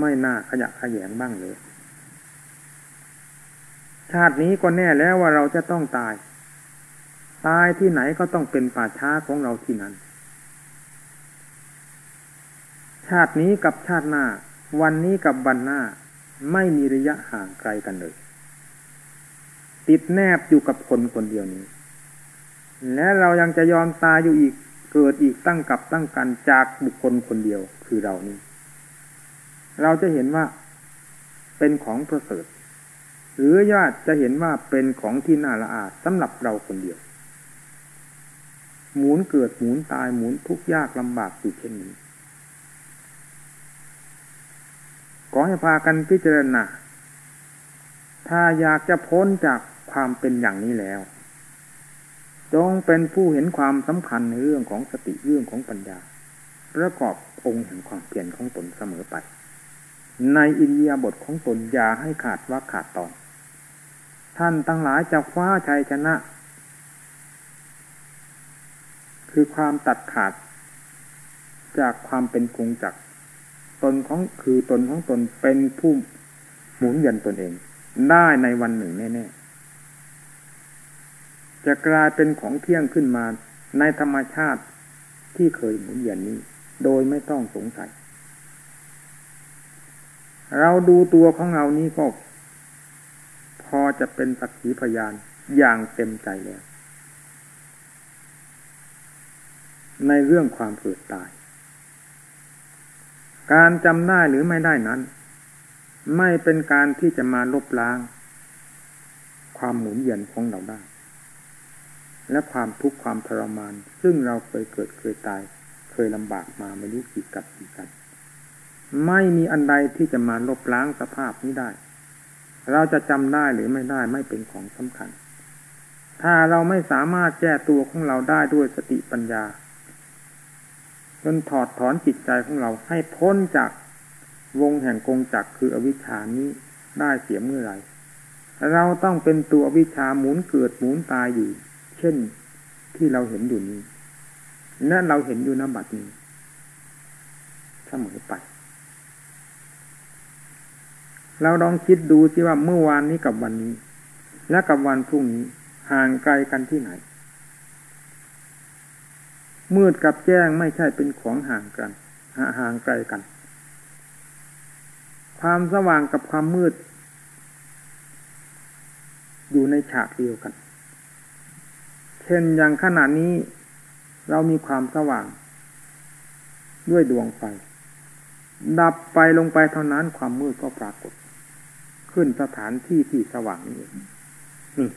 A: ไม่น่าขยะขยงบ้างเลย ชาตินี้ก็แน่แล้วว่าเราจะต้องตาย ตายที่ไหนก็ต้องเป็นป่าช้าของเราที่นั้น ชาตินี้กับชาติหน้า วันนี้กับวันหน้า ไม่มีระยะห่างไกลกันเลย ติดแนบอยู่กับคนคนเดียวนี้ และเรายังจะยอมตายอยู่อีกเกิดอีกตั้งกับตั้งกันจากบุคคลคนเดียวคือเรานี้ เราจะเห็นว่าเป็นของประเสริฐ หรือญาติจะเห็นว่าเป็นของที่น่าละอาดสำหรับเราคนเดียว หมุนเกิดหมุนตายหมุนทุกยากลำบากอยู่เช่นนี้ ขอให้พากันพิจารณาถ้าอยากจะพ้นจากความเป็นอย่างนี้แล้ว จงเป็นผู้เห็นความสำคัญในเรื่องของสติเรื่องของปัญญา ประกอบองค์แห่งความเปลี่ยนของตนเสมอไป ในอินเดียบทของตนอย่าให้ขาดว่าขาดตอน ท่านตั้งหลายจะคว้าชัยชนะ คือความตัดขาด จากความเป็นกงจักร ตนของคือตนของตนเป็นผู้หมุนยันตนเอง ได้ในวันหนึ่งแน่ๆจะกลายเป็นของเที่ยงขึ้นมาในธรรมชาติที่เคยหมุนเวียนนี้ โดยไม่ต้องสงสัย เราดูตัวของเรานี้ก็พอจะเป็นสักขีพยานอย่างเต็มใจแล้ว ในเรื่องความเกิดตาย การจำได้หรือไม่ได้นั้น ไม่เป็นการที่จะมาลบล้าง ความหมุนเวียนของเราได้ และความทุกข์ความทรมาน ซึ่งเราเคยเกิดเคยตาย เคยลำบากมาไม่รู้กี่กับกี่กัน ไม่มีอันใดที่จะมาลบล้างสภาพนี้ได้ เราจะจำได้หรือไม่ได้ไม่เป็นของสำคัญ ถ้าเราไม่สามารถแก้ตัวของเราได้ด้วยสติปัญญา จนถอดถอนจิตใจของเราให้พ้นจากวงแห่งกงจักคืออวิชานี้ได้เสียเมื่อไรเราต้องเป็นตัววิชาหมุนเกิดหมุนตายอยู่ เช่นที่เราเห็นอยู่นี้นั่นเราเห็นอยู่นบัดนี้เสมอไป เราลองคิดดูสิว่าเมื่อวานนี้กับวันนี้ และกับวันพรุ่งนี้ห่างไกลกันที่ไหน มืดกับแจ้งไม่ใช่เป็นของห่างกันห่างไกลกัน ความสว่างกับความมืด อยู่ในฉากเดียวกัน เช่นอย่างขณะนี้เรามีความสว่าง ด้วยดวงไฟ ดับไฟลงไปเท่านั้นความมืดก็ปรากฏ ขึ้นสถานที่ที่สว่างนี้นี่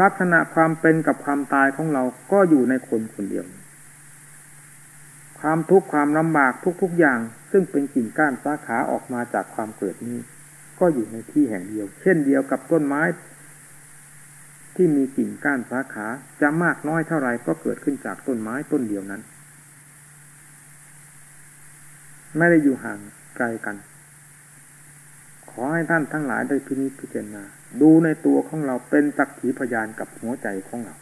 A: ลักษณะความเป็นกับความตายของเราก็อยู่ในคนคนเดียว ความทุกข์ความลำบากทุกๆอย่าง ซึ่งเป็นกิ่งก้านสาขาออกมาจากความเกิดนี้ ก็อยู่ในที่แห่งเดียว เช่นเดียวกับต้นไม้ ที่มีกิ่งก้านสาขาจะมากน้อยเท่าไรก็เกิดขึ้นจากต้นไม้ต้นเดียวนั้น ไม่ได้อยู่ห่างไกลกัน ขอให้ท่านทั้งหลายได้พินิจพิจารณา ดูในตัวของเราเป็นสักขีพยานกับหัวใจของเรา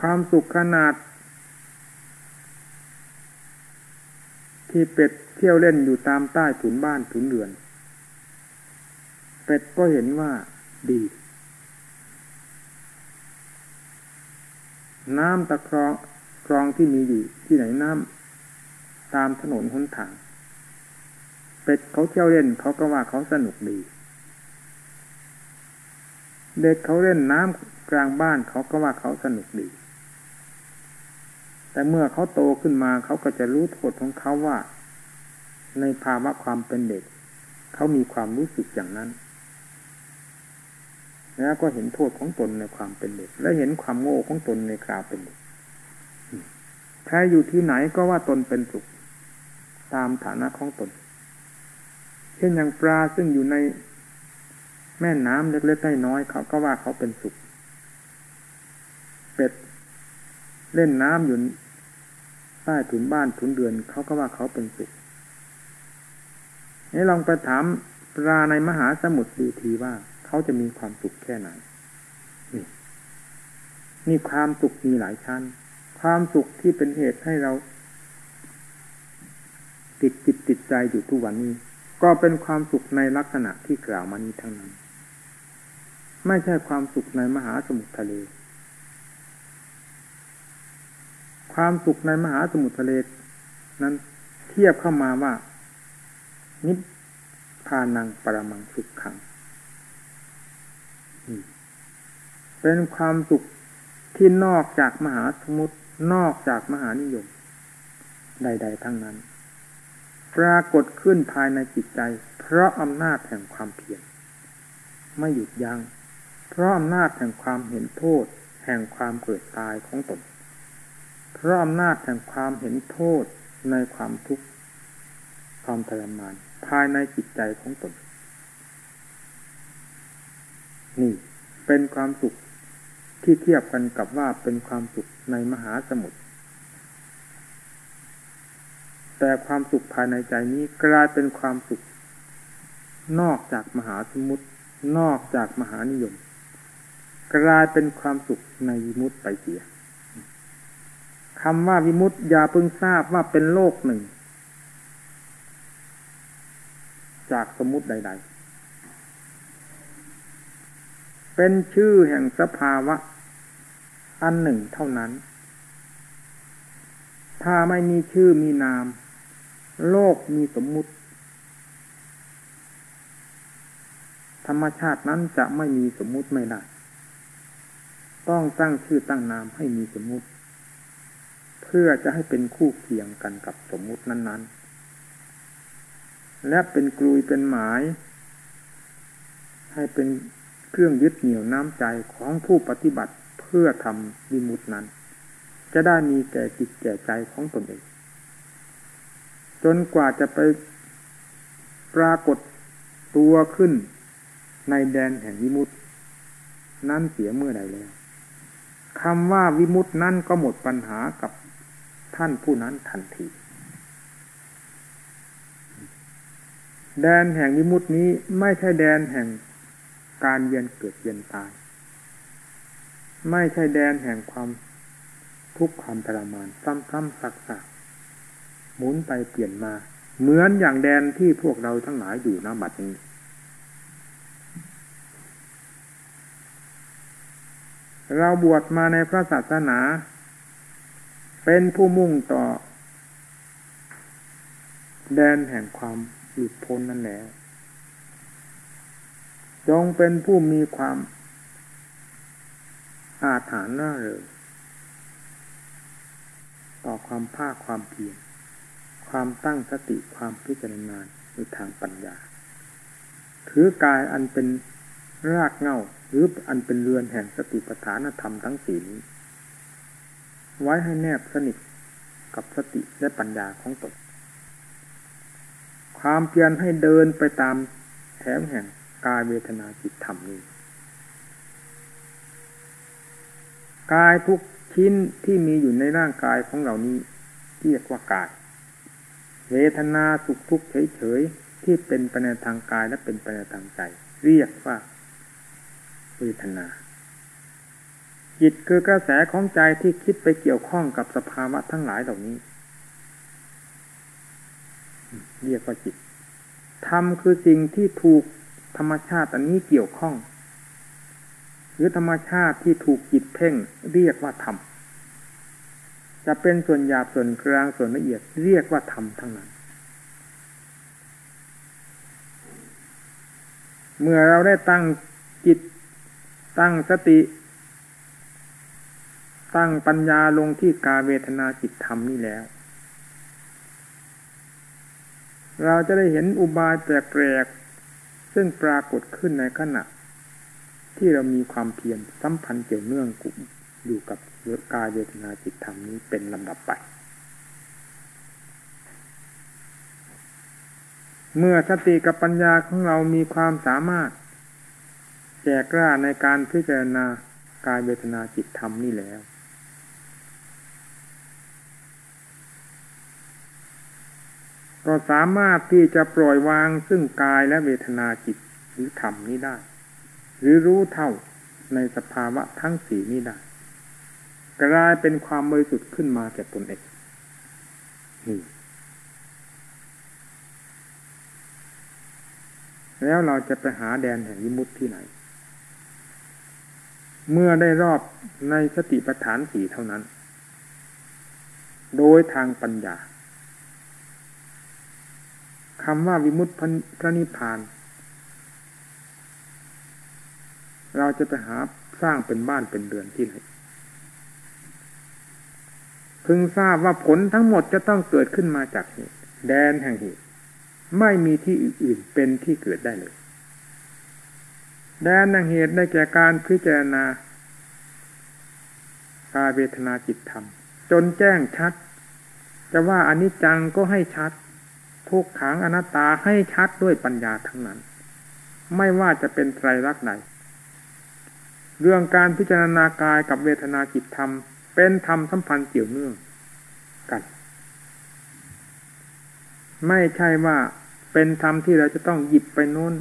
A: ความสุขขนาด ที่เป็ดเที่ยวเล่นอยู่ตามใต้ถุนบ้านถุนเรือน เป็ดก็เห็นว่าดี น้ำตะครองคลองที่มีอยู่ที่ไหนน้ำตามถนนหนทาง เป็ดเขาเที่ยวเล่นเขาก็ว่าเขาสนุกดี เด็กเขาเล่นน้ำกลางบ้านเขาก็ว่าเขาสนุกดี แต่เมื่อเขาโตขึ้นมาเขาก็จะรู้โทษของเขาว่า ในภาวะความเป็นเด็ก เขามีความรู้สึกอย่างนั้น แล้วก็เห็นโทษของตนในความเป็นเด็ก และเห็นความโง่ของตนในคราวเป็นเด็กใครอยู่ที่ไหนก็ว่าตนเป็นสุขตามฐานะของตน ช่นอย่างปลาซึ่งอยู่ในแม่น้ำเล็กๆน้อยๆเขาก็ว่าเขาเป็นสุข เป็ดเล่นน้ำอยู่ใต้ถุนบ้านถุนเดือน เขาก็ว่าเขาเป็นสุขนี่ลองไปถามปลาในมหาสมุทรดูทีว่า เขาจะมีความสุขแค่ไหนนี่นี่ความสุขมีหลายชั้น ความสุขที่เป็นเหตุให้เรา ติดจิตติดใจอยู่ทุกวันนี้ ก็เป็นความสุขในลักษณะที่กล่าวมานี้ทั้งนั้น ไม่ใช่ความสุขในมหาสมุทรทะเล ความสุขในมหาสมุทรทะเลนั้นเทียบเข้ามาว่า นิพพานังปรมังสุขขัง เป็นความสุขที่นอกจากมหาสมุทรนอกจากมหานิยม ใด ๆ ทั้งนั้น ปรากฏขึ้นภายในจิตใจ เพราะอำนาจแห่งความเพียรไม่หยุดยัง้งเพราะอำนาจแห่งความเห็นโทษ แห่งความเกิดตายของตน เพราะอำนาจแห่งความเห็นโทษในความทุกข์ความทรมาน ภายในจิตใจของตน นี่เป็นความสุขที่เทียบกันกับว่าเป็นความสุขในมหาสมุทร แต่ความสุขภายในใจนี้กลายเป็นความสุข นอกจากมหาสมุติ นอกจากมหานิยม กลายเป็นความสุขในวิมุตไปเสียคำว่าวิมุตอย่าเพิ่งทราบว่าเป็นโลกหนึ่ง จากสมุติใด ๆ เป็นชื่อแห่งสภาวะ อันหนึ่งเท่านั้น ถ้าไม่มีชื่อมีนาม โลกมีสมมุติ ธรรมชาตินั้นจะไม่มีสมมุติไม่ได้ ต้องตั้งชื่อตั้งนามให้มีสมมุติ เพื่อจะให้เป็นคู่เคียงกันกับสมมุตินั้น ๆ และเป็นกลุยเป็นหมาย ให้เป็นเครื่องยึดเหนี่ยวน้ำใจของผู้ปฏิบัติเพื่อทำวิมุตินั้น จะได้มีแก่จิตแก่ใจของตนเอง จนกว่าจะไปปรากฏตัวขึ้นในแดนแห่งวิมุตินั้นเสียเมื่อใดแล้วคำว่าวิมุตินั้นก็หมดปัญหากับท่านผู้นั้นทันที แดนแห่งวิมุตินี้ไม่ใช่แดนแห่งการเวียนเกิดเวียนตาย ไม่ใช่แดนแห่งความทุกข์ความทรมานซ้ำๆซักๆ มุนไปเปลี่ยนมา เหมือนอย่างแดนที่พวกเราทั้งหลายอยู่ณบัดนี้ เราบวชมาในพระศาสนา เป็นผู้มุ่งต่อ แดนแห่งความหลุดพ้นนั่นแหละจงเป็นผู้มีความอาถรรพ์น่าเริงต่อความภาคความเพียร ความตั้งสติความพิจารณาในทางปัญญา ถือกายอันเป็นรากเง่าหรืออันเป็นเรือนแห่งสติปัฏฐานธรรมทั้งสี่นี้ไว้ให้แนบสนิทกับสติและปัญญาของตนความเพียรให้เดินไปตามแถมแห่งกายเวทนาจิตธรรมนี้กายทุกชิ้นที่มีอยู่ในร่างกายของเรานี้เรียกว่ากาย เวทนาสุขทุกข์เฉยๆที่เป็นไปในทางกายและเป็นไปในทางใจ เรียกว่าเวทนาจิตคือกระแสของใจที่คิดไปเกี่ยวข้องกับสภาวะทั้งหลายเหล่านี้ เรียกว่าจิตธรรมคือสิ่งที่ถูกธรรมชาติอันนี้เกี่ยวข้อง หรือธรรมชาติที่ถูกจิตเพ่ง เรียกว่าธรรม จะเป็นส่วนหยาบส่วนกลางส่วนละเอียดเรียกว่าธรรมทั้งนั้น เมื่อเราได้ตั้งจิตตั้งสติ ตั้งปัญญาลงที่กาเวทนาจิตธรรมนี่แล้ว เราจะได้เห็นอุบายแปลกซึ่งปรากฏขึ้นในขณะ ที่เรามีความเพียรสัมพันธ์เกี่ยวเนื่องกุอยู่กับ กายเวทนาจิตธรรมนี้เป็นลำดับไป เมื่อสติกับปัญญาของเรามีความสามารถ แจกกล้าในการพิจารณากายเวทนาจิตธรรมนี่แล้ว ก็สามารถที่จะปล่อยวางซึ่งกายและเวทนาจิตหรือธรรมนี้ได้ หรือรู้เท่าในสภาวะทั้งสี่นี้ได้ กลายเป็นความบริสุทธิ์ขึ้นมาแก่ตนเองนี่แล้วเราจะไปหาแดนแห่งยิมุตที่ไหน เมื่อได้รอบในสติปัฏฐานสี่เท่านั้น โดยทางปัญญาคำว่าวิมุตติพระนิพพาน เราจะไปหาสร้างเป็นบ้านเป็นเรือนที่ไหน พึงทราบว่าผลทั้งหมดจะต้องเกิดขึ้นมาจากเหตุแดนแห่งเหตุไม่มีที่อื่นเป็นที่เกิดได้เลย แดนแห่งเหตุได้แก่การพิจารณากาเวทนาจิตธรรม จนแจ้งชัด จะว่าอนิจจังก็ให้ชัด ทุกขังอนัตตาให้ชัดด้วยปัญญาทั้งนั้น ไม่ว่าจะเป็นไตรลักษณ์ใดเรื่องการพิจารณากายกับเวทนาจิตธรรม เป็นธรรมสัมพันธ์เกี่ยวเนื่องกัน ไม่ใช่ว่าเป็นธรรมที่เราจะต้องหยิบไปโน้น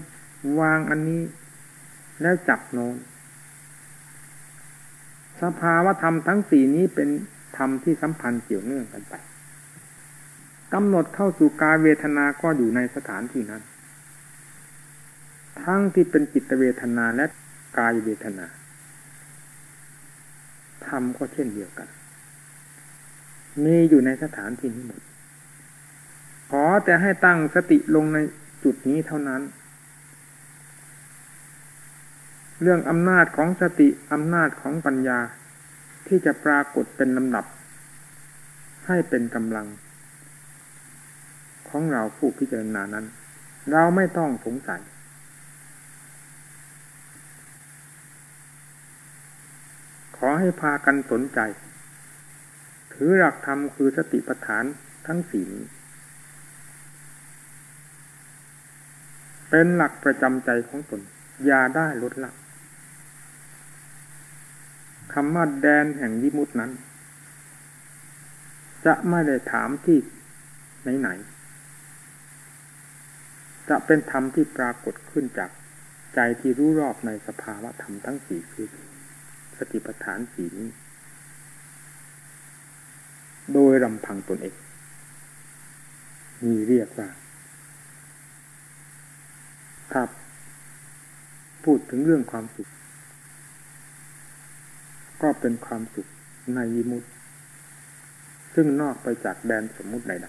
A: วางอันนี้ แล้วจับโน้น สภาวะธรรมทั้งสี่นี้เป็นธรรมที่สัมพันธ์เกี่ยวเนื่องกันไปกำหนดเข้าสู่กายเวทนาก็อยู่ในสถานที่นั้น ทั้งที่เป็นจิตเวทนาและกายเวทนา ธรรมก็เช่นเดียวกัน มีอยู่ในสถานที่นี้หมด ขอแต่ให้ตั้งสติลงในจุดนี้เท่านั้น เรื่องอำนาจของสติอำนาจของปัญญาที่จะปรากฏเป็นลำดับ ให้เป็นกำลัง ของเราผู้พิจารณานั้น เราไม่ต้องสงสัยขอ ให้พากันสนใจ ถือหลักธรรมคือสติปัฏฐานทั้งสี่เป็นหลักประจำใจของตนอย่าได้ลดละคำว่าแดนแห่งวิมุตินั้น จะไม่ได้ถามที่ไหนๆจะเป็นธรรมที่ปรากฏขึ้นจากใจที่รู้รอบในสภาวะธรรมทั้งสี่คือ สติปัฏฐานสีนี้ โดยลำพังตนเองมีเรียกว่าถ้าพูดถึงเรื่องความสุข ก็เป็นความสุขในยิมุตซึ่งนอกไปจากแดนสมมุติใด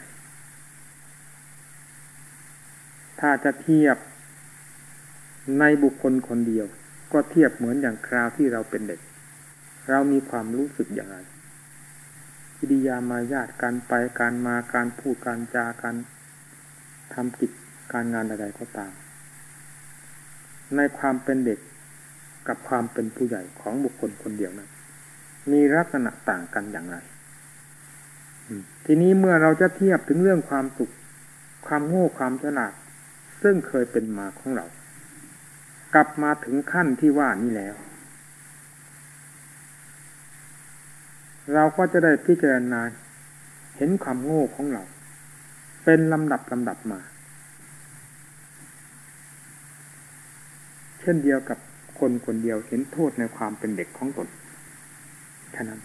A: ๆ ถ้าจะเทียบในบุคคลคนเดียว ก็เทียบเหมือนอย่างคราวที่เราเป็นเด็ก เรามีความรู้สึกอย่างไรวิริยามายาตการไปการมาการพูดการจาการทำกิจการงานใดๆก็ตาม ในความเป็นเด็กกับความเป็นผู้ใหญ่ของบุคคลคนเดียวนั้นมีลักษณะต่างกันอย่างไรทีนี้เมื่อเราจะเทียบถึงเรื่องความสุข ความโง่ความฉลาด ซึ่งเคยเป็นมาของเรา กลับมาถึงขั้นที่ว่านี้แล้ว เราก็จะได้พิจารณาเห็นความโง่ของเรา เป็นลำดับลำดับมา เช่นเดียวกับคนคนเดียวเห็นโทษในความเป็นเด็กของตนฉะนั้น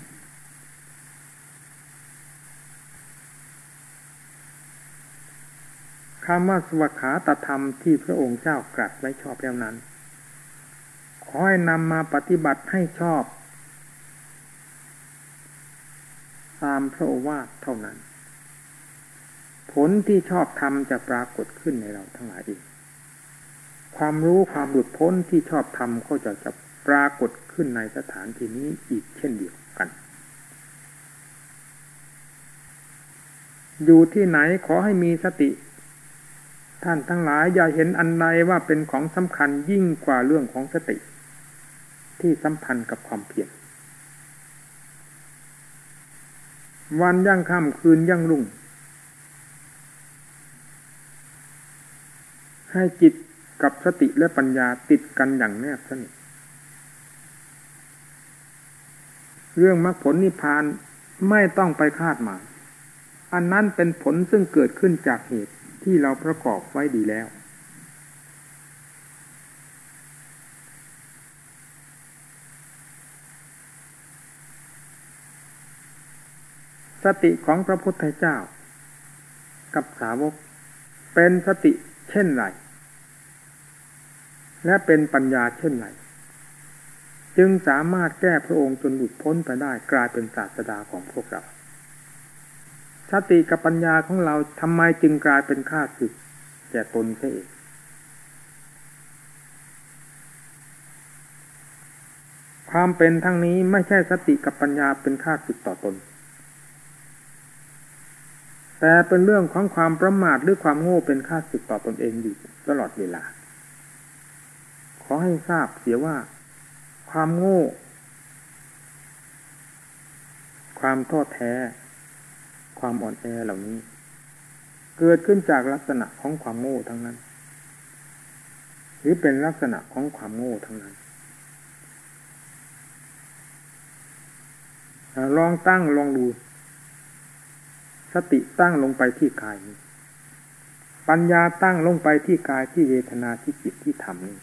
A: คำว่าสวขาตธรรมที่พระองค์เจ้ากรัสไว้ชอบแล้วนั้น ขอให้นำมาปฏิบัติให้ชอบ ตามพระโอวาทเท่านั้น ผลที่ชอบทำจะปรากฏขึ้นในเราทั้งหลายเองความรู้ความหลุดพ้นที่ชอบทำก็จะจะปรากฏขึ้นในสถานที่นี้อีกเช่นเดียวกัน อยู่ที่ไหนขอให้มีสติ ท่านทั้งหลายอย่าเห็นอันใดว่าเป็นของสำคัญยิ่งกว่าเรื่องของสติ ที่สัมพันธ์กับความเพียร วันยั่งค่ำคืนยั่งรุ่ง ให้จิตกับสติและปัญญาติดกันอย่างแนบสนิทเรื่องมรรคผลนิพพานไม่ต้องไปคาดหมาย อันนั้นเป็นผลซึ่งเกิดขึ้นจากเหตุที่เราประกอบไว้ดีแล้ว สติของพระพุทธเจ้า กับสาวก เป็นสติเช่นไร และเป็นปัญญาเช่นไร จึงสามารถแก้พระองค์จนหลุดพ้นไปได้กลายเป็นศาสดาของพวกเรา สติกับปัญญาของเราทำไมจึงกลายเป็นข้าศึกแก่ตนเองความเป็นทั้งนี้ไม่ใช่สติกับปัญญาเป็นข้าศึกต่อตน แต่เป็นเรื่องของความประมาทหรือความโง่เป็นค่าศึกต่อตอนเองอยู่ตลอดเวลา ขอให้ทราบเสียว่า ความโง่ ความท้อแท้ ความอ่อนแอเหล่านี้ เกิดขึ้นจากลักษณะของความโง่ทั้งนั้น หรือเป็นลักษณะของความโง่ทั้งนั้นลองตั้งลองดู สติตั้งลงไปที่กายนี้ปัญญาตั้งลงไปที่กายที่เวทนาที่จิตที่ธรรมนี้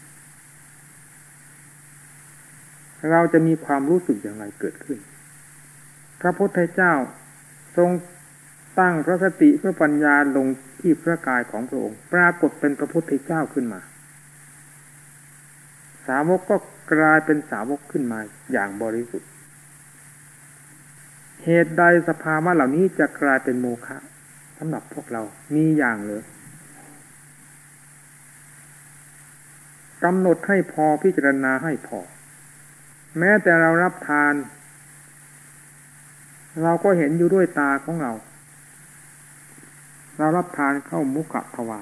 A: เราจะมีความรู้สึกอย่างไรเกิดขึ้น พระพุทธเจ้าทรงตั้งพระสติเพื่อปัญญาลงที่พระกายของพระองค์ ปรากฏเป็นพระพุทธเจ้าขึ้นมา สาวกก็กลายเป็นสาวกขึ้นมาอย่างบริสุทธิ์ เหตุใดสภาวะเหล่านี้จะกลายเป็นโมฆะสำหรับพวกเรามีอย่างเลยกำหนดให้พอพิจารณาให้พอ แม้แต่เรารับทาน เราก็เห็นอยู่ด้วยตาของเรา เรารับทานเข้ามุขะทวา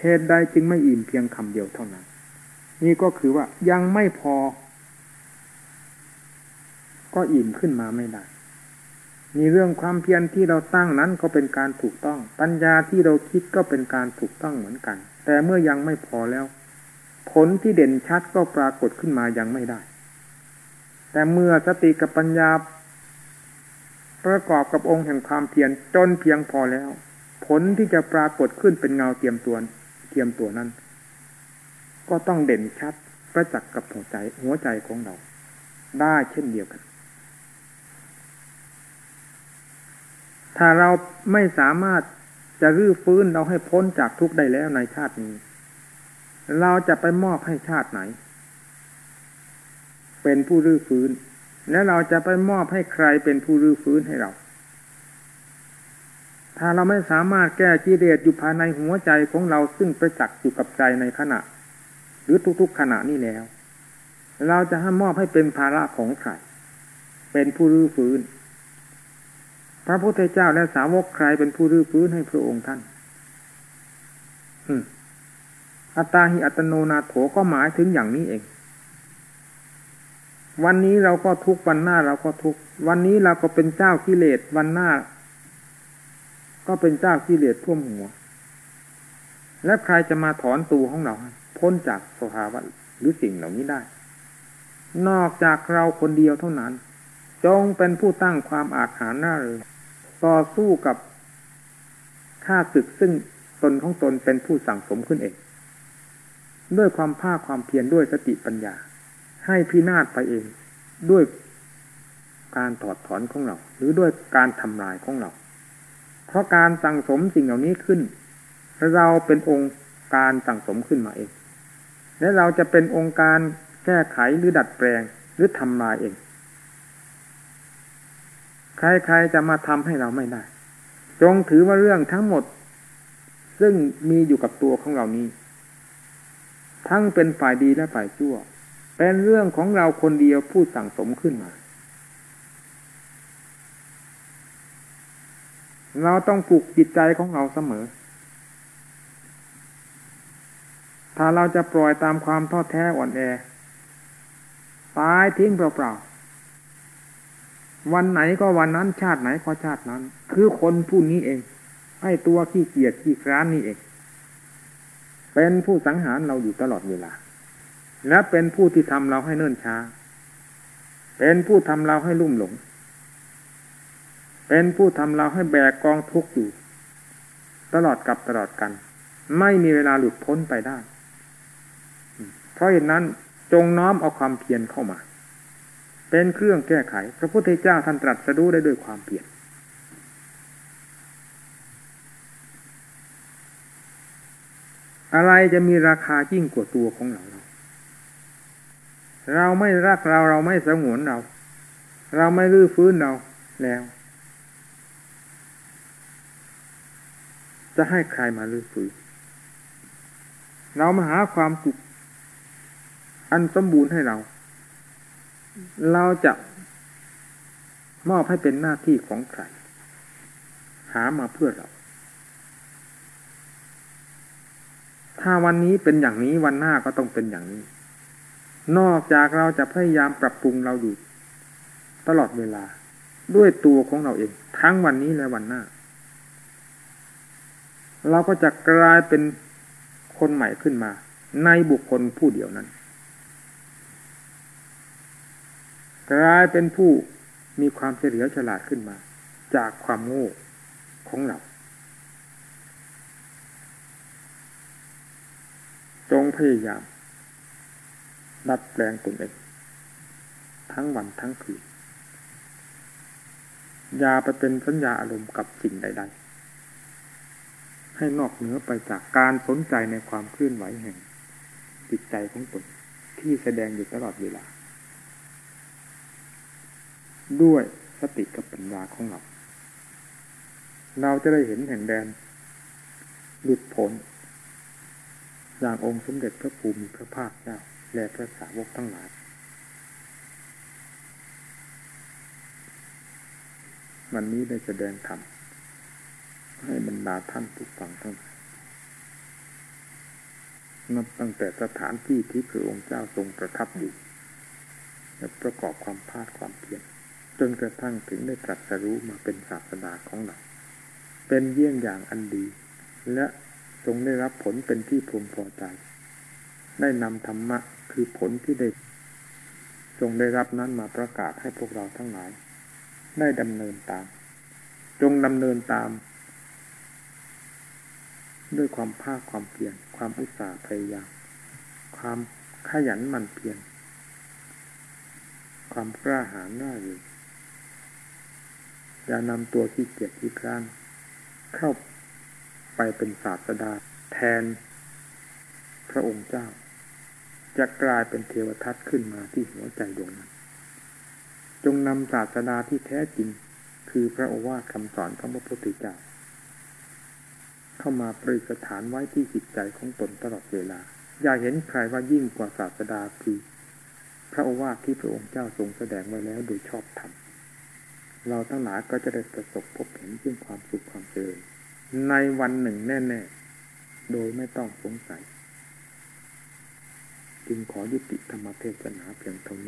A: เหตุใดจึงไม่อิ่มเพียงคำเดียวเท่านั้น นี่ก็คือว่ายังไม่พอ ก็อิ่มขึ้นมาไม่ได้ มีเรื่องความเพียรที่เราตั้งนั้นก็เป็นการถูกต้อง ปัญญาที่เราคิดก็เป็นการถูกต้องเหมือนกัน แต่เมื่อยังไม่พอแล้ว ผลที่เด่นชัดก็ปรากฏขึ้นมายังไม่ได้ แต่เมื่อสติกับปัญญา ประกอบกับองค์แห่งความเพียรจนเพียงพอแล้ว ผลที่จะปรากฏขึ้นเป็นเงาเตรียมตัวเทียมตัวนั้น ก็ต้องเด่นชัดประจักษ์กับหัวใจหัวใจของเรา ได้เช่นเดียวกัน ถ้าเราไม่สามารถจะรื้อฟื้นเราให้พ้นจากทุกข์ได้แล้วในชาตินี้ เราจะไปมอบให้ชาติไหน เป็นผู้รื้อฟื้น และเราจะไปมอบให้ใครเป็นผู้รื้อฟื้นให้เรา ถ้าเราไม่สามารถแก้กิเลสอยู่ภายในหัวใจของเราซึ่งประจักษ์อยู่กับใจในขณะ หรือทุกๆขณะนี้แล้ว เราจะให้มอบให้เป็นภาระของใครเป็นผู้รื้อฟื้น พระพุทธเจ้าและสาวกใครเป็นผู้รื้อฟื้นให้พระองค์ท่านอัตตาหิอัตโนนาโถก็หมายถึงอย่างนี้เอง วันนี้เราก็ทุกวันหน้าเราก็ทุก วันนี้เราก็เป็นเจ้ากิเลสวันหน้า ก็เป็นเจ้ากิเลสท่วมหัว และใครจะมาถอนตัวของเรา พ้นจากสภาวะหรือสิ่งเหล่านี้ได้ นอกจากเราคนเดียวเท่านั้น จงเป็นผู้ตั้งความอาจหารหน้าเลย ต่อสู้กับข้าศึกซึ่งตนของตนเป็นผู้สั่งสมขึ้นเอง ด้วยความภาคความเพียรด้วยสติปัญญา ให้พินาศไปเองด้วยการถอดถอนของเรา หรือด้วยการทำลายของเรา เพราะการสั่งสมสิ่งเหล่านี้ขึ้น เราเป็นองค์การสั่งสมขึ้นมาเอง และเราจะเป็นองค์การแก้ไขหรือดัดแปลงหรือทำลายเอง ใครๆจะมาทำให้เราไม่ได้ จงถือว่าเรื่องทั้งหมด ซึ่งมีอยู่กับตัวของเรานี้ ทั้งเป็นฝ่ายดีและฝ่ายชั่ว เป็นเรื่องของเราคนเดียวผู้สั่งสมขึ้นมา เราต้องปลุกจิตใจของเราเสมอ ถ้าเราจะปล่อยตามความท้อแท้อ่อนแอตายทิ้งเปล่าๆ วันไหนก็วันนั้น ชาติไหนก็ชาตินั้น คือคนผู้นี้เองให้ตัวขี้เกียจขี้คร้านนี่เอง เป็นผู้สังหารเราอยู่ตลอดเวลา และเป็นผู้ที่ทำเราให้เนิ่นช้า เป็นผู้ทำเราให้ลุ่มหลง เป็นผู้ทำเราให้แบกกองทุกข์อยู่ ตลอดกับตลอดกัน ไม่มีเวลาหลุดพ้นไปได้ เพราะเหตุนั้นจงน้อมเอาความเพียรเข้ามา เป็นเครื่องแก้ไข พระพุทธเจ้าท่านตรัสรู้ได้ด้วยความเพียรอะไรจะมีราคายิ่งกว่าตัวของเรา เราไม่รักเราเราไม่สงวนเรา เราไม่รื้อฟื้นเราแล้ว จะให้ใครมาลื้อฟื้น เรามาหาความสุขอันสมบูรณ์ให้เรา เราจะมอบให้เป็นหน้าที่ของใคร หามาเพื่อเรา ถ้าวันนี้เป็นอย่างนี้วันหน้าก็ต้องเป็นอย่างนี้ นอกจากเราจะพยายามปรับปรุงเราอยู่ ตลอดเวลาด้วยตัวของเราเอง ทั้งวันนี้และวันหน้า เราก็จะกลายเป็นคนใหม่ขึ้นมา ในบุคคลผู้เดียวนั้น กลายเป็นผู้มีความเฉลียวฉลาดขึ้นมา จากความโง่ของเราจงพยายามดัดแปลงตนเอง ทั้งวันทั้งคืนอย่าไปเป็นสัญญาอารมณ์กับสิ่งใด ๆ ให้นอกเหนือไปจากการสนใจในความเคลื่อนไหวแห่ง
B: จิตใจของตนที่แสดงอยู่ตลอดเวลา ด้วยสติกับปัญญาของเรา เราจะได้เห็นแห่งแดนหลุดพ้นอย่างองค์สมเด็จพระภูมิพระภาคเจ้าและพระสาวกทั้งหลาย วันนี้ได้แสดงธรรมให้บรรดาท่านทุกฝังทั้งหลายนับตั้งแต่สถานที่ที่พระองค์เจ้าทรงประทับอยู่และประกอบความพาดความเพียร จนกระทั่งถึงได้ตรัสรู้มาเป็นศาสดาของเรา เป็นเยี่ยงอย่างอันดี และทรงได้รับผลเป็นที่พึงพอใจ ได้นำธรรมะคือผลที่ได้ทรงได้รับนั้นมาประกาศให้พวกเราทั้งหลาย ได้ดำเนินตาม จงดำเนินตาม ด้วยความภาคความเพียรความอุตสาห์พยายามความขยันหมั่นเพียรความกล้าหาญหน้าอยู่ อย่านำตัวที่เกียจที่คร้านเข้าไปเป็นศาสดา แทนพระองค์เจ้า จะกลายเป็นเทวทัตขึ้นมาที่หัวใจดวงนั้น จงนำศาสดาที่แท้จริง คือพระโอวาทคำสอนของพระพุทธเจ้า เข้ามาประดิษฐานไว้ที่จิตใจของตนตลอดเวลา อย่าเห็นใครว่ายิ่งกว่าศาสดาคือ พระโอวาทที่พระองค์เจ้าทรงแสดงไว้แล้วโดยชอบธรรม เราทั้งหลายก็จะได้ประสบพบเห็นซึ่งความสุขความเจริญในวันหนึ่งแน่ๆ โดยไม่ต้องสงสัย จึงขอยุติธรรมเทศนาเพียงเท่านี้